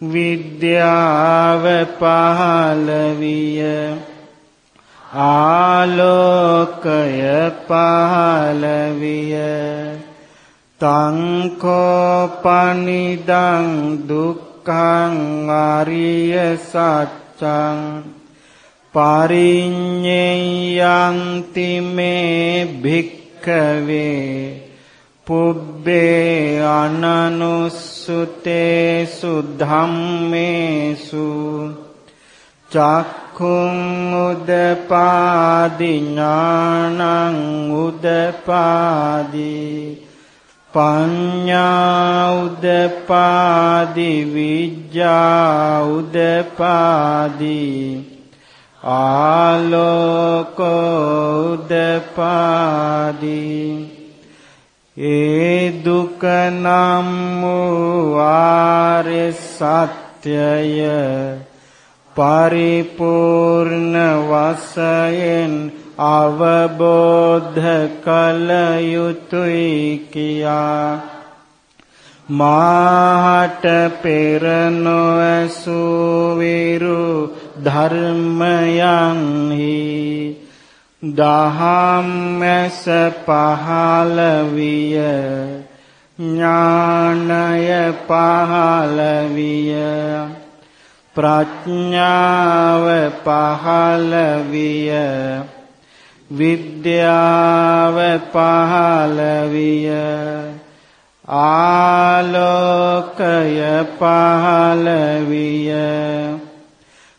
විද්‍යාව පහළ විය. ආලෝකය පහළ විය තං කෝපනිදං දුක් දුක්ඛං ආරිය සත්‍යං. පරිඤ්ඤයන්ති මේ භික්ඛවේ. පුබ්බේ අනනුස්සුතේසු ධම්මේසු. චක්ඛුං උදපාදි ඥානං උදපාදී පඤ්ඤා උදපාදි විජ්ජා උදපාදි ආලෝක උදපාදි ඒ දුක නම් වූ ආර්ය සත්‍යය පරිපූර්ණ වශයෙන් අවබෝධ කල යුතුය කියා. මාහට පෙර නොඇසූ විරු ධර්මයන්හි දහම්මැස පහළ විය. ඥානය පහළ විය. ප්‍රඥාව පහළ විය විද්‍යාව පහළ විය ආලෝකය පහළ විය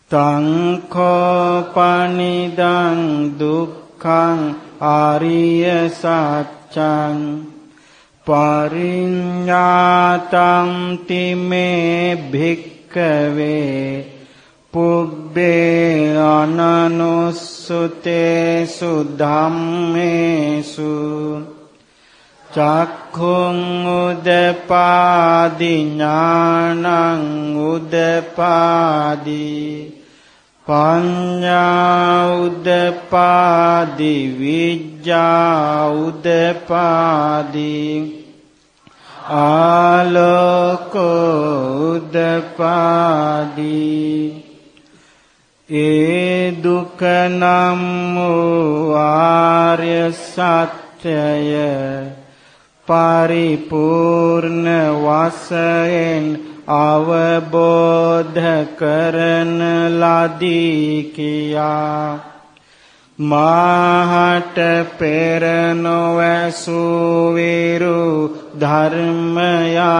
තංකෝපනිදං දුක්ඛං ආරිය සත්‍යං. පරිඤ්ඤාතං තිමේ භික්ඛවේ පුබ්බේ අනනුස්සුතේසු ධම්මේසු චක්ඛුං උදපාදි ඥානං උදපාදි පඤ්ඤා උදපාදි විඥා උදපාදි ආලෝකෝ උදපාදී ඒ දුක නම් වූ ආර්ය සත්‍යය පරිපූර්ණ වශයෙන් අවබෝධ කරන ලදී කියා. මාහට පෙර නොවැසූ විරු ධර්මයන්හි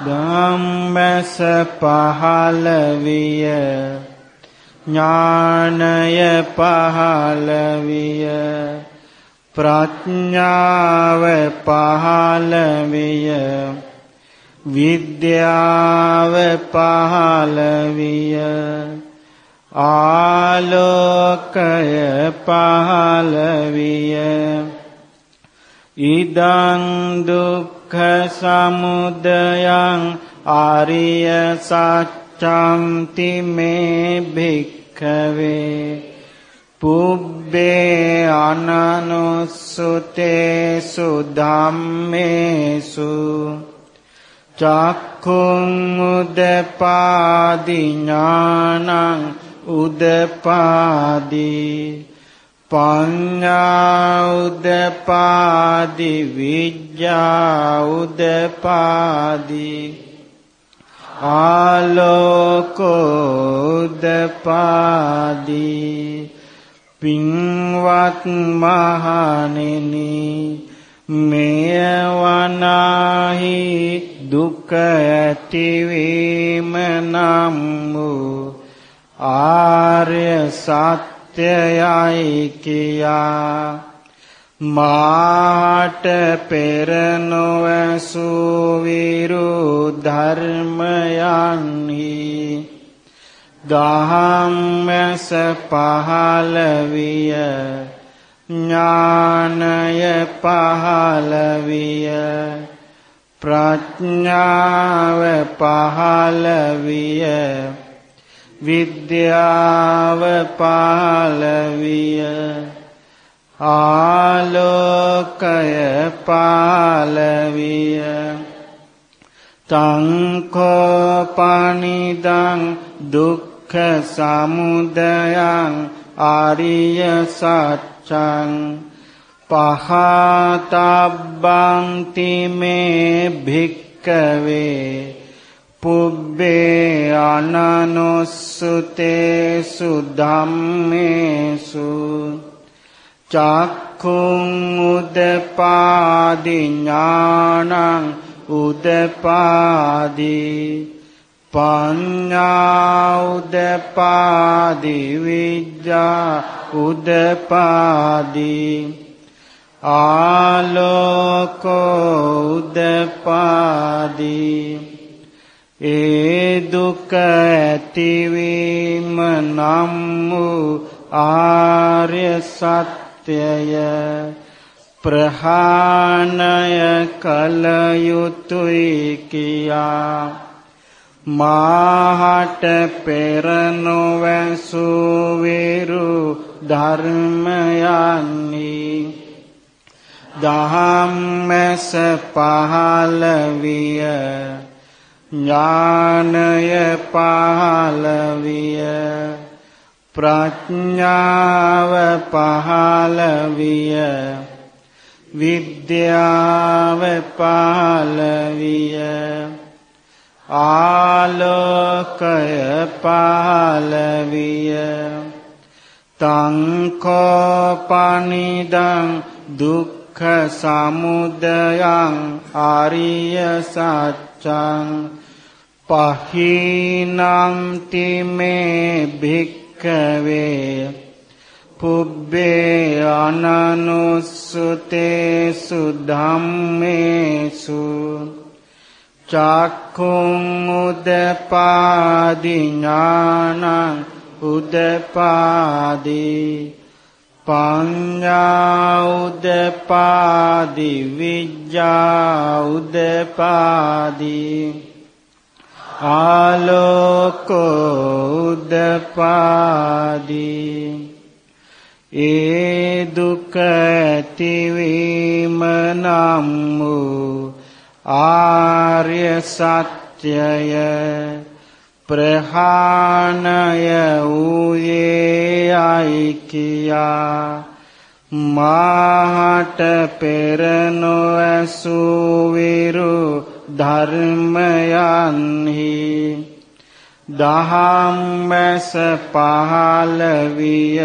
ධම්මස පහළ විය ඥානය පහළ විය ප්‍රඥාව පහළ විය විද්‍යාව පහළ විය. ආලෝකය පහළ විය ඉදං දුක්ඛ සමුදයං ආරිය සත්‍යන්ති මේ භික්ඛවේ. පුබ්බේ අනනුස්සුතේසු ධම්මේසු චක්ඛුං උදපාදි ඥානං උදපාදී පඤ්ඤා උදපාදි විද්‍යා උදපාදී ආලෝකෝ උදපාදී පින්වත් මහණෙනි මෙය වනාහි දුක ඇතිවීම නම් වූ ආර්ය සත්‍යයයි කියා. මාට පෙර නොවසූ විරු ධර්මයන්හි දහම්මස පහළ විය ඥානය පහළ විය ප්‍රඥාව පහළ විය. විද්‍යාව පාලවිය. ආලෝකය පාලවිය. තංකෝපනිදං දුක්ඛ සමුදයං ආරිය සත්‍යං. පහතබ්බන්ති මේ භික්කවේ. පුබ්බේ අනනුස්සුතේසු ධම්මේසු චක්ඛුං උදපාදි ඥානං උදපාදි පඤ්ඤා උදපාදි විද්‍යා උදපාදි ආලෝකෝ උදපාදි ඒ දුක ඇතිවීම නම් වූ ආර්ය සත්‍යය. ප්‍රහාණය කල යුතුය කියා. මාහට පෙර නොවැසූ විරු ධර්මයන්හි දහම්මැස පහළ විය. ඥානය පහළ විය ප්‍රඥාව පහළ විය විද්‍යාව පහළ විය ආලෝකය පහළ විය තංකෝපනිදං දුක්ඛ සමුදයං ආරිය සත්‍යං පහීනන්ති මේ භික්කවේ පුබ්බේ අනනුස්සුතේසු ධම්මේසු චක්ඛුං උදපාදි ඥානං උදපාදි පඤ්ඤා උදපාදි විඥා උදපාදි ආලෝකෝ උදපාදි ඒ දුක ඇතිවීම නම් වූ ආර්ය සත්‍යය. ප්‍රහාණය වූයේ අයිකියා. මාහට පෙර නොඇසු විරු ධර්මයන්හි දහම් මැස පහළ විය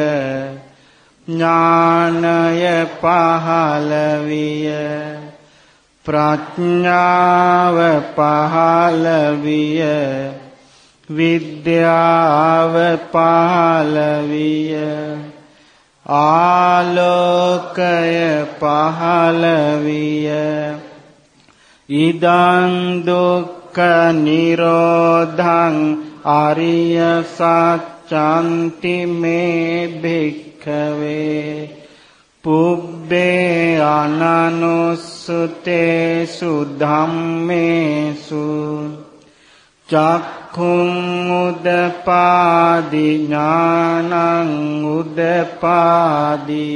ඥානය පහළ විය ප්‍රඥාව පහළ විය විද්‍යාව පහළ විය ආලෝකය පහළ විය ඉදං දුක්ඛ නිරෝධං අරිය සත්‍යන්ති මේ භික්ඛවේ පුබ්බේ අනනුස්සතේසු ධම්මේසු චක්ඛුං උදපාදි ඥානං උදපාදි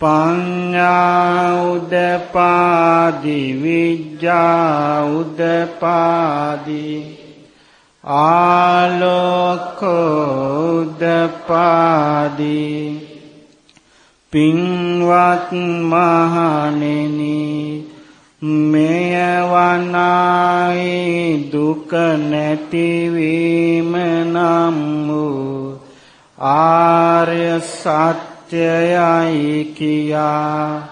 පඤ්ඤා උදපාදි විජ්ජා උදපාදි ආලෝකෝ උදපාදි පින්වත් මහණෙනි මෙයවනායි දුක නැතිවීම නම් වූ ආර්ය සත්‍යයයි කියා.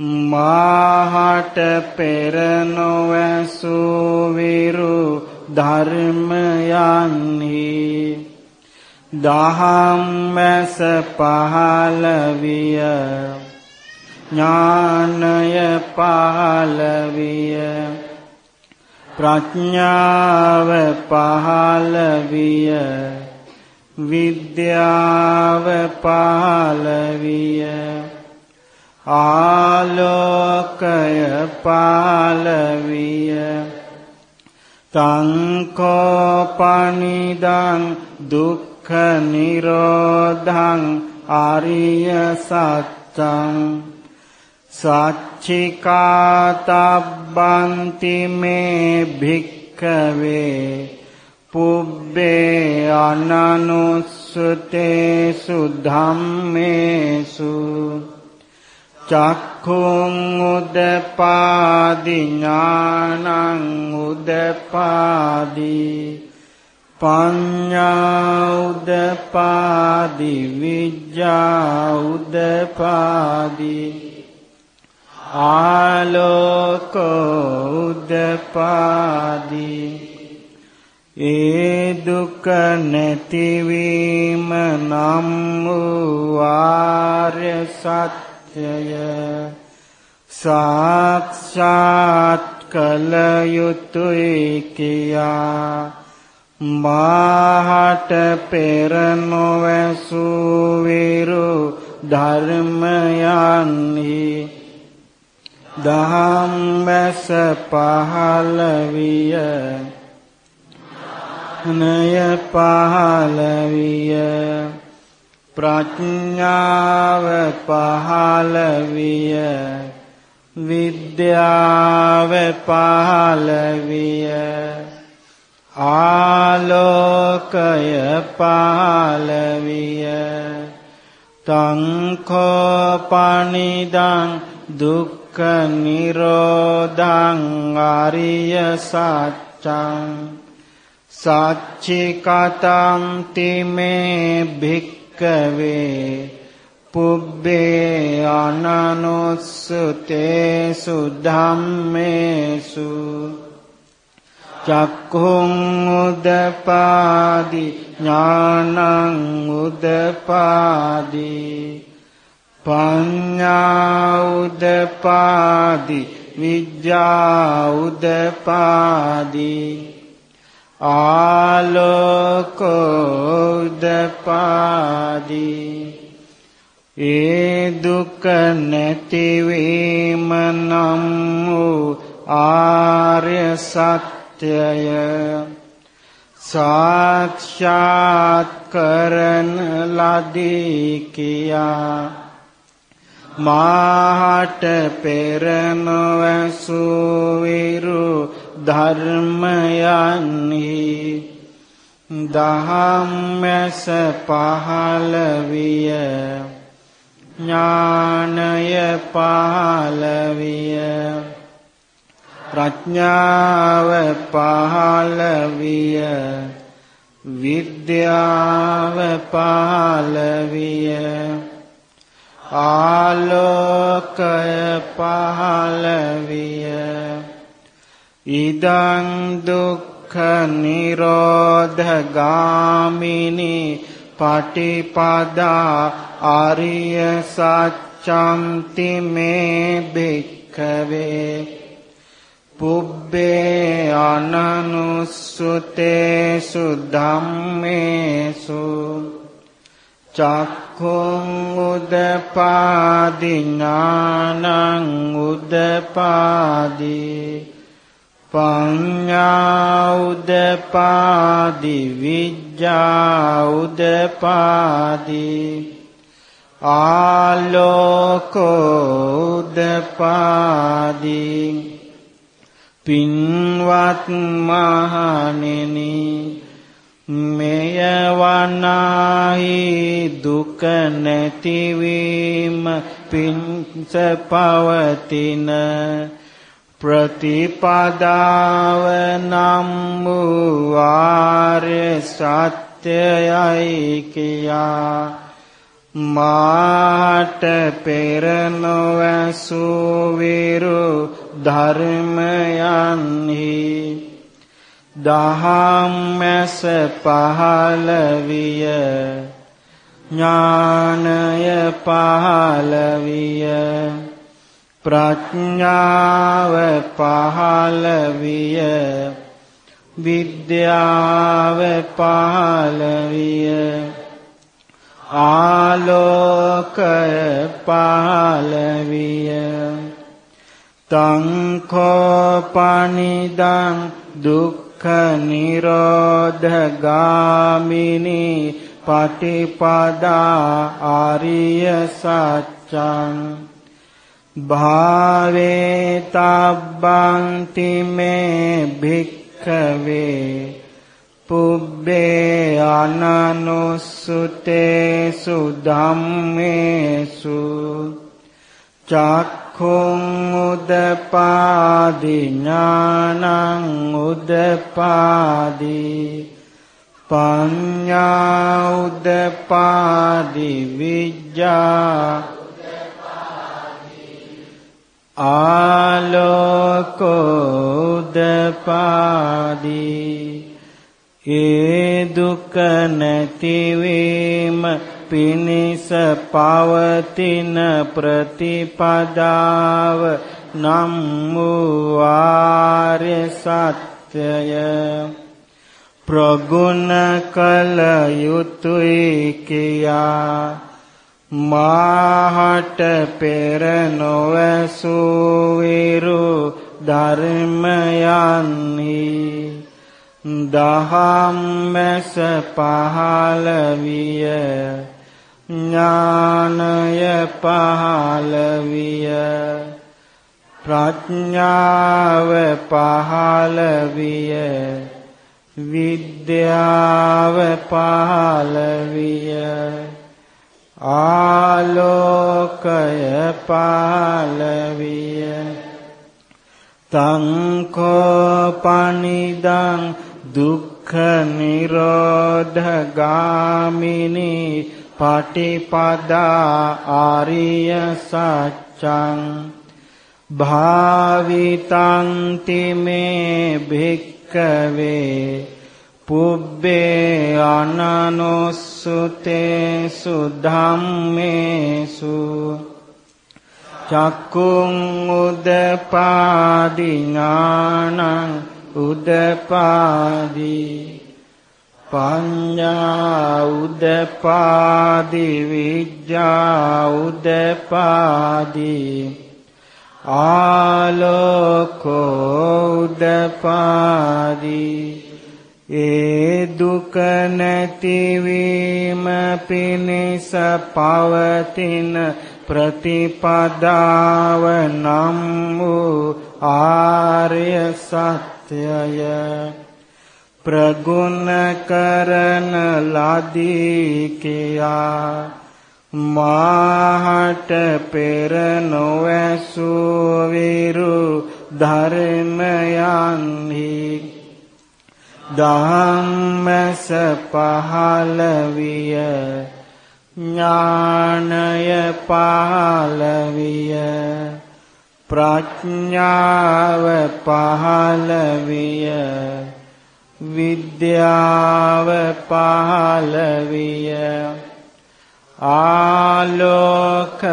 මාහට පෙර නොවැසු විරු ධර්මයන්හි දහම් මැස පහළ විය. ඥානය පහළ විය. ප්‍රඥාව පහළ විය. විද්‍යාව පහළ විය ආලෝකය පහළ විය තංකෝපනිදං දුක්ඛ නිරෝධං ආරිය සත්‍යං සච්චිකාතබ්බන්ති මේ භික්ඛවේ. පුබ්බේ අනනුස්සතේසු ධම්මේසු චක්ඛුං උදපාදි ඥානං උදපාදි පඤ්ඤා උදපාදි විජ්ජා උදපාදි ආලෝකෝ උදපාදී ඒ දුක නැතිවීම නම් වූ ආර්ය සත්‍යය. සාක්ෂාත් කළ යුතුය කියා. මාහට පෙර නොවැසු විරු ධර්මයන්හි දහම්බැස පහළ විය. නය පහළ විය ප්‍රඥාව පහළ විය විද්‍යාව පහළ විය ආලෝකය පහළ විය තංකෝපනිදං දුක්ඛ දුක්ඛ නිරෝධං ආරිය සත්‍යං. සච්චිකතං තිමේ භික්කවේ පුබ්බේ අනනුස්සතේසු ධම්මේසු චක්ඛුං උදපාදි ඥානං උදපාදි පඤ්ඤා උදපාදි විද්‍යා උදපාදි ආලෝකෝ උදපාදි ඒ දුක නැතිවීම නම් වූ ආර්ය සත්‍යය. සාක්ෂාත් කරන ලදී කියා. මාහට පෙර නොවසු විරු ධර්මයන්හි දහම්මැස පහළ විය ඥානය පහළ විය ප්‍රඥාව පහළ විය විද්‍යාව පහළ විය ආලෝකය පහළ විය ඉදං දුක්ඛ නිරෝධ ගාමිනී පටිපදා ආරිය සත්‍යන්ති මේ භික්ඛවේ. පුබ්බේ අනනුස්සුතේසු ධම්මේසු චක්ඛුං උදපාදි ඥානං උදපාදි. පඤ්ඤා උදපාදි විජ්ජා උදපාදි ආලෝකෝ උදපාදි පින්වත් මහණෙනි මෙය වනාහි දුක නැතිවීම පිංස පවතින ප්‍රතිපදාව නම් වූ ආර්ය සත්‍යයයි කියා මාට පෙර නොවසු විරු ධර්මයන්හි දහම්මැස පහළ විය ඥානය පහළ විය ප්‍රඥාව පහළ විය. විද්‍යාව පහළ විය. ආලෝකය පහළ විය. තං කෝපනිදං දුක්ඛ නිරෝධ ගාමිනී පටිපදා ආරිය සත්‍යං භාවේතබ්බන්ති මේ භික්ඛවේ පුබ්බේ අනනුස්සුතේසු ධම්මේසු චක්ඛුං උදපාදි ඥානං උදපාදි පඤ්ඤා උදපාදි විජ්ජා ආලෝකෝදපාදී ඒ දුක නැතිවීම පිනිස පවතින ප්‍රතිපදාව නම් වූ ආර්ය සත්‍යය. ප්‍රගුණ කල යුතුය කියා මාහට පෙර නොවසු විරු ධර්මයන්හි දහම්මැස පහළ විය ඥානය පහළ විය ප්‍රඥාව පහළ විය විද්‍යාව පහළ විය. ආලෝකය පාලවිය. තංකෝපනිදං දුක්ඛ නිරෝධ ගාමිනී පටිපදා ආරිය සත්‍යං. භාවිතන්ති මේ භික්කවේ පුබ්බේ අනනුස්සුතේසු ධම්මේසු චක්කුං උදපාදි ඥානං උදපාදි පඤ්ඤා උදපාදි විඥා උදපාදි ආලෝකෝ උදපාදි ඒ දුක නැතිවීම පිණිස පවතින ප්‍රතිපදාව නම් වූ ආර්ය සත්‍යය. ප්‍රගුණ කරන ලදී කියා මාහට පෙර නොවැසූ විරු ධර්මයන්හි ධම්මස පහළ විය ඥානය පහළ විය ප්‍රඥාව පහළ විය විද්‍යාව පහළ විය ආලෝකය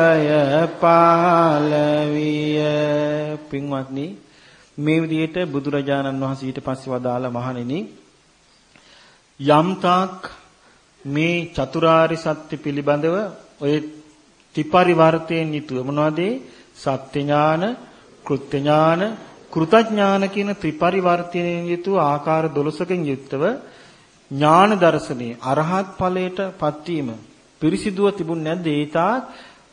පහළ විය පින්වත්නි මේ විදිහට බුදුරජාණන් වහන්සේ ඊට පස්සේ වදාළ මහණෙනි යම්තාක් මේ චතුරාරි සත්‍ය පිළිබඳව ඔය ත්‍රිපරිවර්තයෙන් යුතුව මොනවද? සත්‍ය ඥාන කෘත්‍ය ඥාන කෘතඥාන කියන ත්‍රිපරිවර්තයෙන් යුතුව ආකාර 12කින් යුක්තව ඥාන දර්ශනේ අරහත් ඵලයට පත්වීම පිරිසිදුව තිබුණ නැද්ද? ඒතා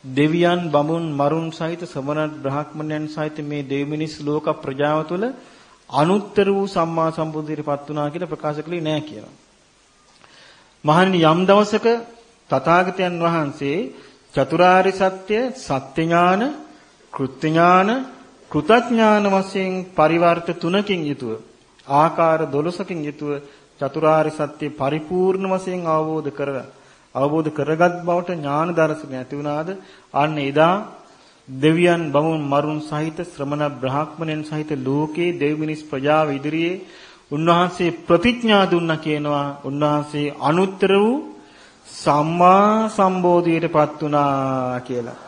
දෙවියන් බමුන් මරුන් සහිත සමන බ්‍රහ්මණයන් සහිත මේ දෙවි මිනිස් ලෝක ප්‍රජාව තුළ අනුත්තර වූ සම්මා සම්බුද්ධියට පත් වුණා කියලා ප්‍රකාශ කළේ නෑ කියලා. මහණනි යම් දවසක තථාගතයන් වහන්සේ චතුරාර්ය සත්‍ය සත්‍ය ඥාන කෘත්‍ය ඥාන කෘතඥාන වශයෙන් පරිවර්ත තුනකින් යුතුව ආකාර 12කින් යුතුව චතුරාර්ය සත්‍ය පරිපූර්ණ වශයෙන් අවබෝධ කරගන්න අවබෝධ කරගත් බවට ඥාන දර්ශනය ඇති වුණාද? අන්න එදා දෙවියන් බමුණු මරුන් සහිත ශ්‍රමණ බ්‍රාහ්මණයන් සහිත ලෝකේ දෙව් මිනිස් ප්‍රජාව ඉදිරියේ උන්වහන්සේ ප්‍රතිඥා දුන්නා කියනවා. උන්වහන්සේ අනුත්තර වූ සම්මා සම්බෝධියටපත් වුණා කියලා.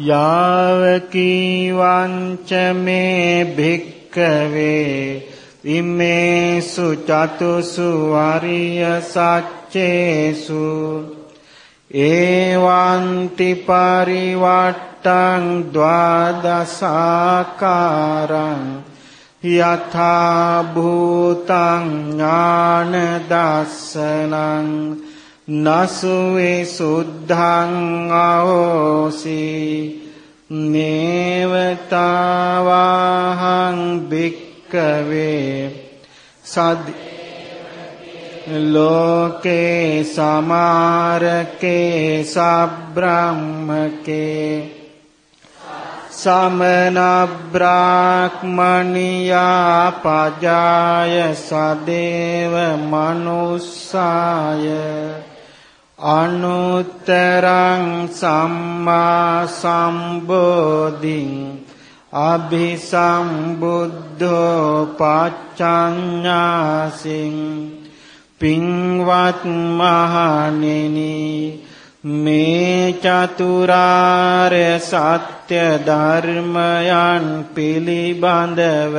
යාවකී වංච මේ භික්කවේ ඉමේසු චතුසු වරිය සච්චේසු ඒවන්ති පරිවට්ටං ද්වාදසාකාරං යථා භූතං ඥාන දස්සනං නසුවේ සුද්ධං අවෝසි නේවතාවහං භික්කවේ සද් ලෝකේ සමාරකේ සබ්‍රාහ්මකේ සමන බ්‍රාහ්මනියා පජාය සදේව මනුස්සාය අනුත්තරං සම්මා සම්බෝධින් අභිසම්බුද්ධෝ පච්චඤ්ඤාසින් පින්වත් මහණෙනි මේ චතුරාර්ය සත්‍ය ධර්මයන් පිළිබඳව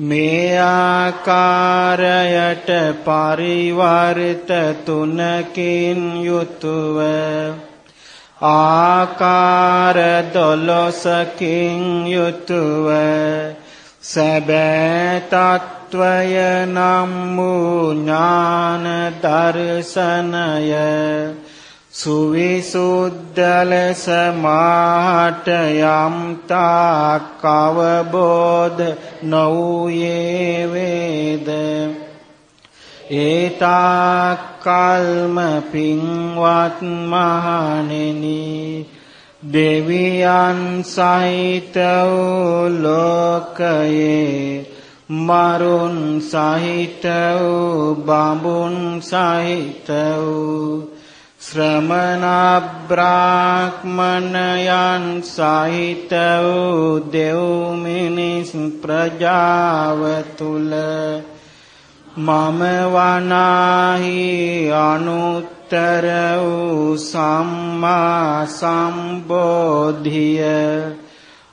මේ ආකාරයට පරිවර්ත තුනකින් යුතුව ආකාර දොළොසකින් යුතුව සැබෑ තත්වය නම් වූ ඥාන දර්ශනය. සුවිසුද්ධ ලෙස මාට යම් තාක් අවබෝධ නොවුයේ වේද? ඒතාක් කල්ම පින්වත් මහණෙනි දෙවියන් සහිත වූ ලෝකයේ මරුන් සහිත වූ බඹුන් සහිත වූ ශ්‍රමණ බ්‍රාහ්මණයන් සහිත වූ දෙව් මිනිස් ප්‍රජාව තුල මම වනාහි අනුත්තර වූ සම්මා සම්බෝධිය.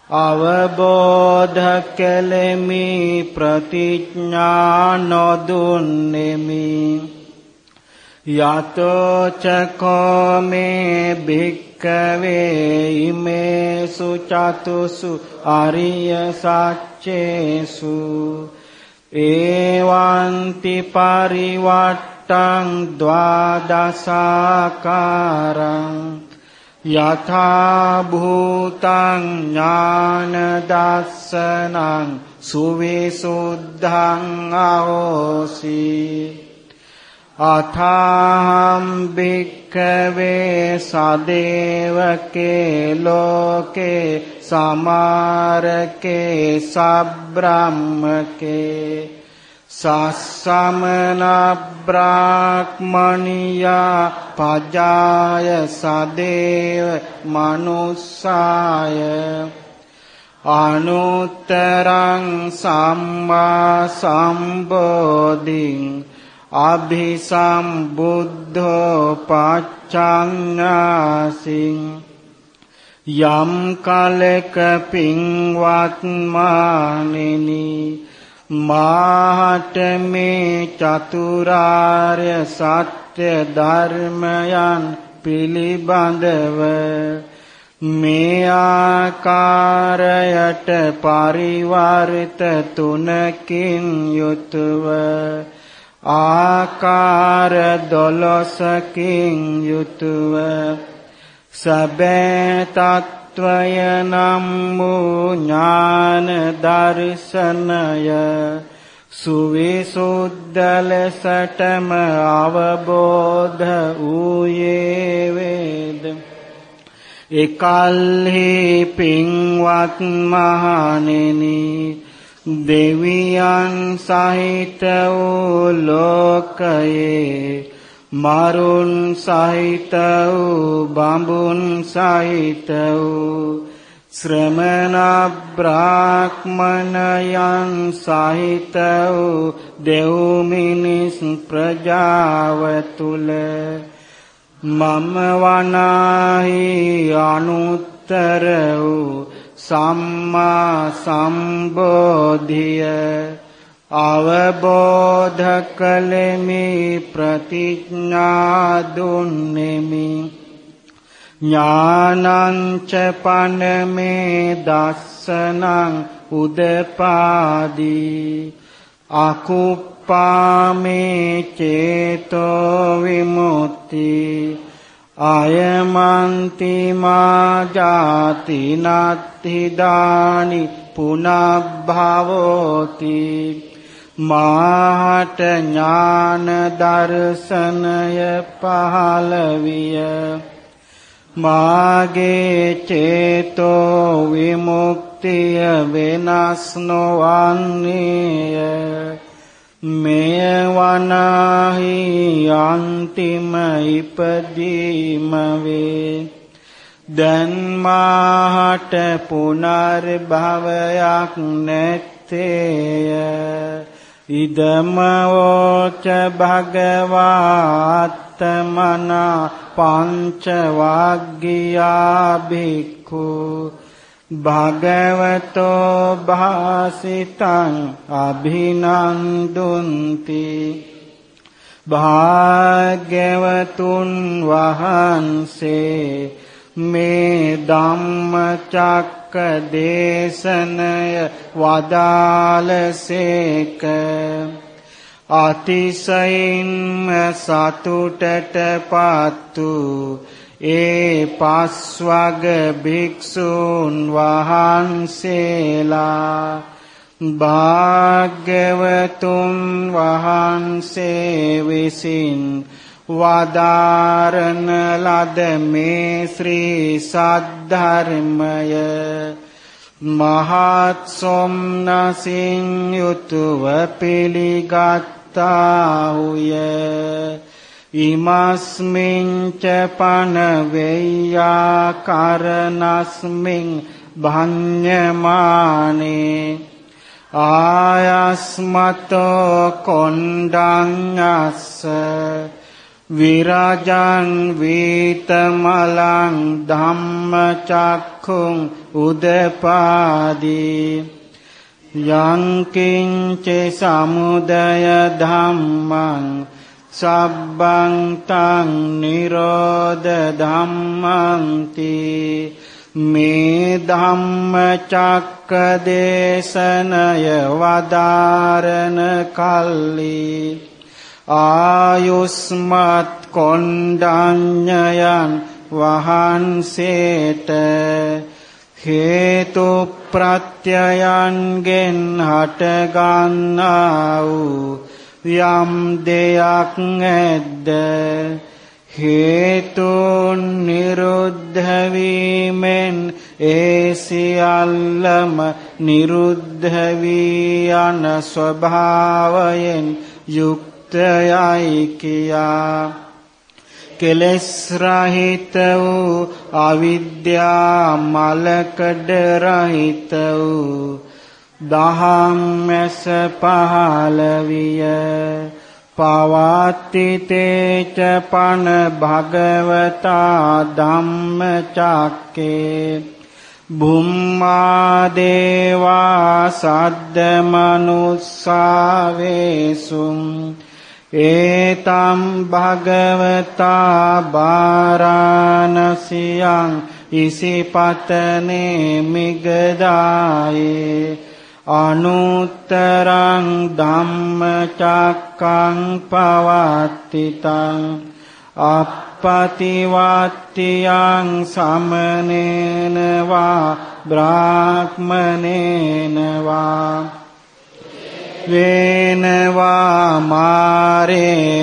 අවබෝධ කෙලෙමි ප්‍රතිඥා නොදුන්නෙමි. යතෝ චකෝ මේ භික්කවේ ඉමේසු චතුසු අරිය සච්චේසු. ඒවන්ති පරිවට්ටං ද්වාදසාකාරං යථා භූතං ඥාන දස්සනං සුවිසුද්ධං අහෝසි අථාම් භික්ඛවේ සදේවකේ ලෝකේ සමාරකේ සබ්‍රාහ්මකේ සස්සමන බ්‍රාහ්මනියා පජාය සදේව මනුස්සාය අනුත්තරං සම්මා සම්බෝධින් අභිසම්බුද්ධෝ පච්චංනාසින් යම් කලක පින්වත් මානෙනි මාහට මේ චතුරාර්ය සත්‍ය ධර්මයන් පිළිබඳව මේ ආකාරයට පරිවර්ත තුනකින් යුතුව ආකාර දොළොසකින් යුතුව සබෑ තත් තත්වය නම් වූ ඥාන දර්ශනය සුවිසුද්ධ ලෙසටම අවබෝධ වූයේ වේද. එකල්හි පින්වත් මහණෙනි දෙවියන් සහිත වූ ලෝකයේ මරුන් සහිත වූ බඹුන් සහිත වූ ශ්‍රමණ බ්‍රාහ්මණයන් සහිත වූ දෙව් මිනිස් ප්‍රජාව තුල මම වනාහි අනුත්තර වූ සම්මා සම්බෝධිය අවබෝධ කළෙමි ප්‍රතිඥා දුන්නෙමි. ඥානංච පනමේ දස්සනං උදපාදී. අකුප්පාමේ චේතෝ විමුක්ති. අයමන්ති මා ජාති නත්ති දානි පුනබ්භවෝති. මාහට ඥාන දර්ශනය පහළ විය මාගේ චේතෝ විමුක්තිය වෙනස් නොවන්නේය. මෙය වනාහි අන්තිම ඉපදීම වේ දැන් මාහට පුනර්භවයක් නැත්තේය. ඉදමවෝච භගවාත්තමනා පංචවග්ගියා භික්ඛු. භගවතෝ භාසිතං අභිනන්දුන්ති. භාග්‍යවතුන් වහන්සේ මේ ධම්මචක්ක ලෝක දේශනය වදාලසේක අතිසයින්ම සතුටට පත්තු ඒ පස්වග භික්ෂූන් වහන්සේලා භාග්‍යවතුන් වහන්සේ විසින් වදාරන ලද මේ ශ්‍රී සද්ධර්මය. මහත් සොම්නසින් යුතුව පිළිගත්තාහුය ඉමස්මින්ච පන වෙය්‍යා කරනස්මින් භඤ්ඤමානේ ආයස්මතෝ කොණ්ඩං අස්ස විරාජං වීතමලං ධම්මචක්ඛුං උදපාදී යං කිංච සමුදය ධම්මං සබ්බං තං නිරෝධ ධම්මන්ති මේ ධම්මචක්ක දේශනය වදාරන කල්ලි। ආයුස්මත් කොණ්ඩඤ්ඤයන් වහන්සේට හේතු ප්‍රත්‍යයන්ගෙන් හටගන්නා වූ යම් දෙයක් ඇද්ද හේතුන් නිරුද්ධ වීමෙන් ඒ සියල්ලම නිරුද්ධ වී යන ස්වභාවයෙන් යුක්තයයි කියා. කෙලස් රහිත වූ අවිද්‍යා මලකඩ රහිත වූ දහම් මැස පහළ විය පවත්තිතේච පන භගවතා ධම්මචක්කේ. බුම්මා දේවා සද්ද මනුස්සාවේසුම්. ඒතම් භගවතා බාරාණසියං ඉසිපතනේ මිගදායේ. අනුත්තරං ධම්මචක්කං පවත්තිතං අපපතිවත්තියං සමනේනවා බ්‍රාහ්මනේනවා වේනවා මාරේනවා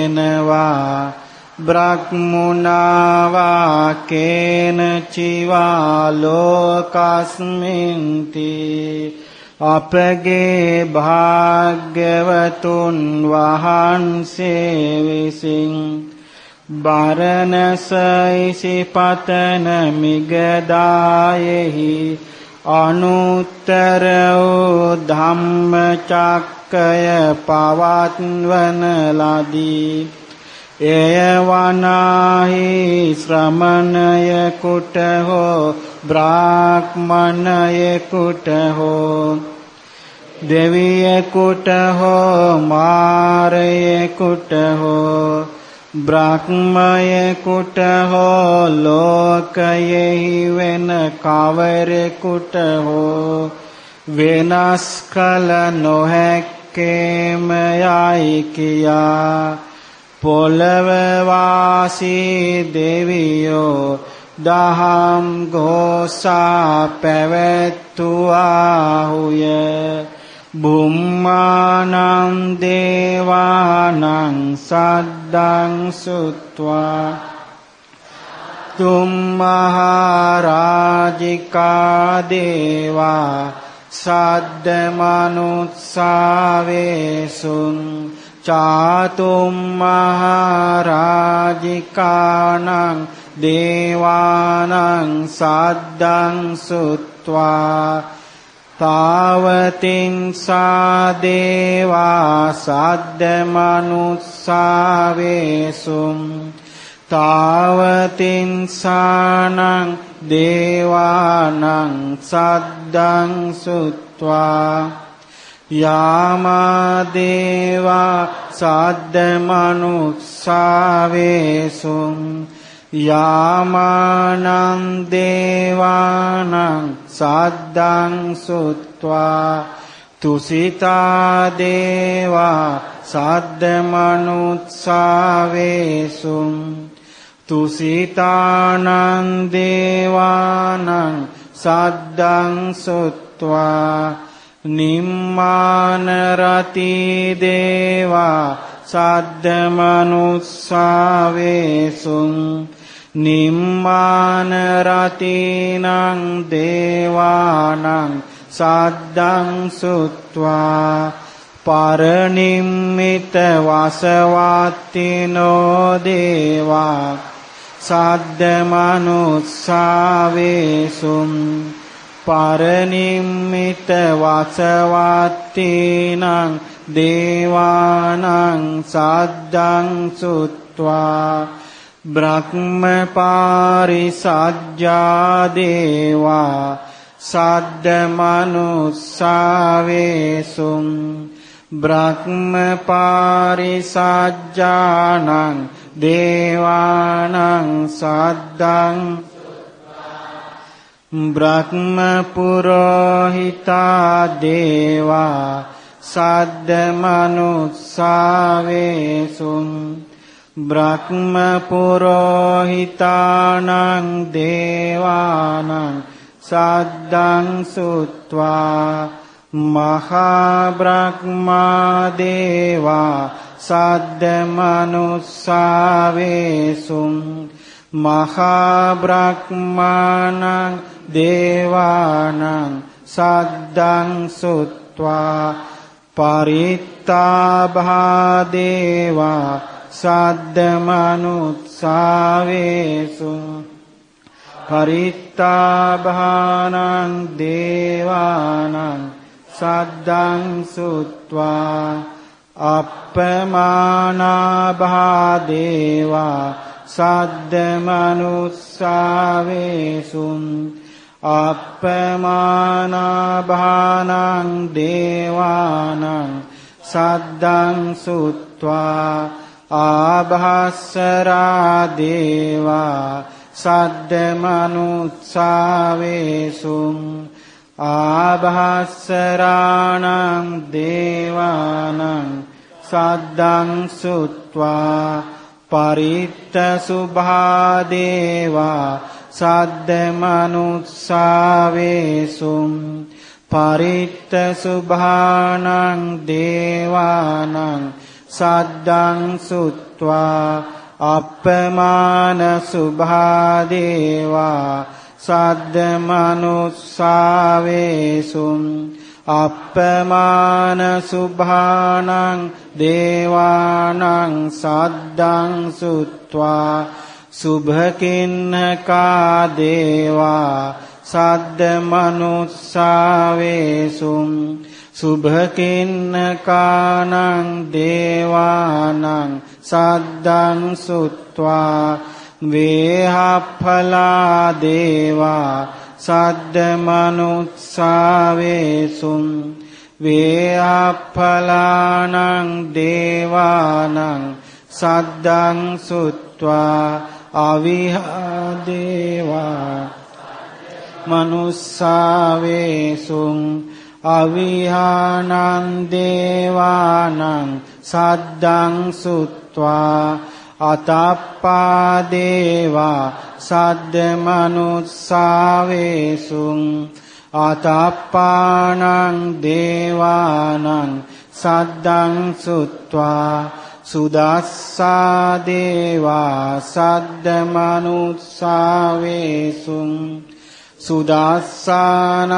බ්‍රහ්මුණාවා කේන චිවා ලෝකස්මින්ති අපගේ භාග්‍යවතුන් වහන්සේ විසින් බරණසයිසිපතන මිගදායෙහි අනුත්තර වූ ධම්මචක්කය පවත්වන ලදී. එය වනාහි ශ්‍රමණයෙකුට හෝ බ්‍රාහ්මණයෙකුට හෝ දෙවියෙකුට හෝ මාරයෙකුට හෝ බ්‍රහ්මයෙකුට හෝ ලෝකයෙහි වෙන කවරෙකුට හෝ වෙනස් කල නොහැක්කේම යයි කියා. පොළව වාසී දෙවියෝ දහම් ගෝසා පැවැත්තුවාහුය. බුම්මානං දේවානං සද්දං සුත්වා. තුම්මහාරාජිකා දේවා සද්ද මනුත්සාවේසුන් චාතුම් මහරාජිකානං දේවානං සද්දං සුත්වා තාවතින් සාදේවා සද්ද මනුස්සාවේසුම් තාවතින් සානං දේවානං සද්දං සුත්වා යාමාදේවා සද්දමනුස්සාවේසුම් යාමානං දේවානං සද්දං සුත්වා තුසිතා දේවා සද්දමනුස්සාවේසුම් තුසිතානං දේවානං සද්දං සුත්වා නිම්මාන රති දේවා සද්දමනුස්සාවේසුං නිම්මාන රතිනං දේවානං සද්දං සුත්වා පරනිම්මිත වසවත්තිනෝ දේවා සද්දමනුස්සාවේසුම් පරනිම්මිත වසවත්තීනං දේවානං සද්දං සුත්වා බ්‍රහ්ම පාරිසජ්ජා දේවා සද්ද මනුස්සාවේසුම් බ්‍රහ්ම පාරිසජ්ජානං දේවානං සද්දං බ්‍රහ්ම පුරෝහිතා දේවා සද්ද මනුස්සාවේසුම් බ්‍රහ්ම පුරෝහිතානං දේවානං සද්දං සුත්වා මහා බ්‍රහ්මා දේවා සද්ද මනුස්සාවේසුම් මහා බ්‍රහ්මාණං දේවානං සද්දං සුත්වා පරිත්තාභා දේවා සද්ද මනුස්සාවේසු පරිත්තාභානං දේවානං සද්දං සුත්වා අප්පමානාභා දේවා සද්ද මනුස්සාවේසුම් අප්පමානාභානං දේවානං සද්දං සුත්වා ආභස්සරා දේවා සද්ද මනුස්සාවේසුම් ආභස්සරාණං දේවානං සද්දං සුත්වා පරිත්ත සුභා දේවා සද්ද මනුස්සාවේසුම් පරිත්ත සුභානං දේවානං සද්දං සුත්වා අප්පමාන සුභා දේවා සද්ද මනුස්සාවේසුම් අප්පමාන සුභානං දේවානං සද්දං සුත්වා සුභකින්නකා දේවා සද්ද මනුස්සාවේසුම්. සුභකින්නකානං දේවානං සද්දං සුත්වා. වේහප්පලා දේවා සද්ද මනුස්සාවේසුම්. වේහප්පලානං දේවානං සද්දං සුත්වා. අවිහා දේවා මනුස්සාවේසුම් අවිහානං දේවානං සද්දං සුත්වා අතප්පා දේවා සද්ද මනුස්සාවේසුං අතප්පානං දේවානං සද්දං සුත්වා සුදස්සා දේවා සද්ද මනුස්සාවේසුං සුදස්සානං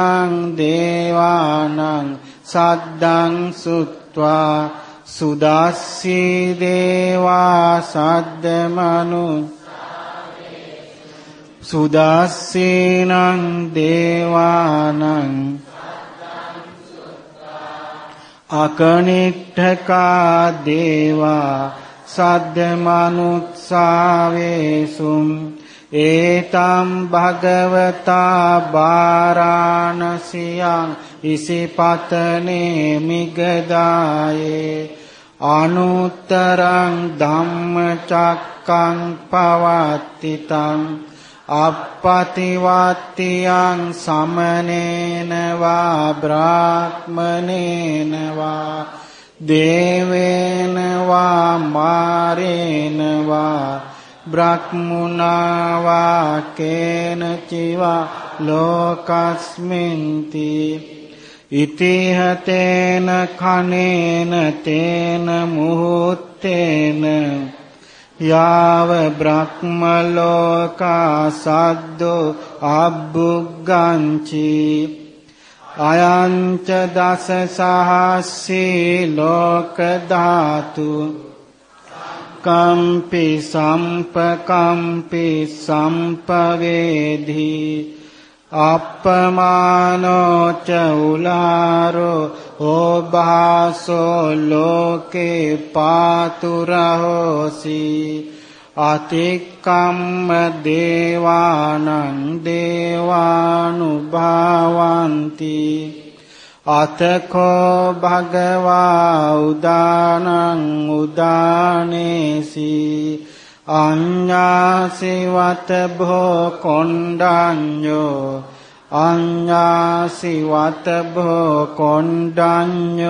දේවානං සද්දං සුත්වා සුදස්සී දේවා සද්ද මනු සුදස්සීනං දේවානං අකනිට්ඨකා දේවා සද්ද මනුත්සාවේසුම් ඒතම් භගවතා බාරාණසියං ඉසිපතනේ මිගදායේ අනුත්තරං ධම්මචක්කං පවත්තිතං අප්පතිවත්තියං සමනේන වා බ්‍රාහ්මනේන වා දේවේන වා මාරේන වා බ්‍රහ්මුණා කේන චිවා ලෝකස්මින්ති ඉතිහතේන කනේන තේන මුහුත්තේන යාව බ්‍රහ්ම ලෝකා සද්දෝ අබ්බුග්ගංචි අයංච දස සහස්සී ලෝක ධාතු කම්පි සම්පකම්පි සම්පවේදී අප්පමානෝ ච උලාරෝ ඕභාසෝ ලෝකේ පාතුරහෝසි අතික්කම්ම දේවානං දේවානුභාවಂತಿ අතකෝ භගවා උදානං උදානේසි අඤ්ඤාසිවත භෝ කොණ්ඩඤ්ඤෝ අඤ්ඤාසිවත භෝ කොණ්ඩඤ්ඤෝති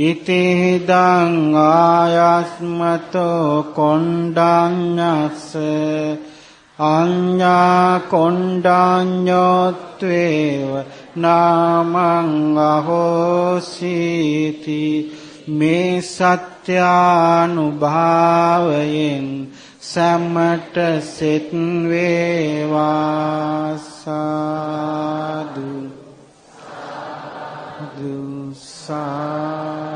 ඉතිහිදං ආයස්මතෝ කොණ්ඩඤ්ඤස්ස අඤ්ඤා කොණ්ඩඤ්ඤෝත්වේව නාමං අහෝසීති මේ සත්‍යානුභාවයෙන් සැමට සෙත් වේවා සාදු. සාදු.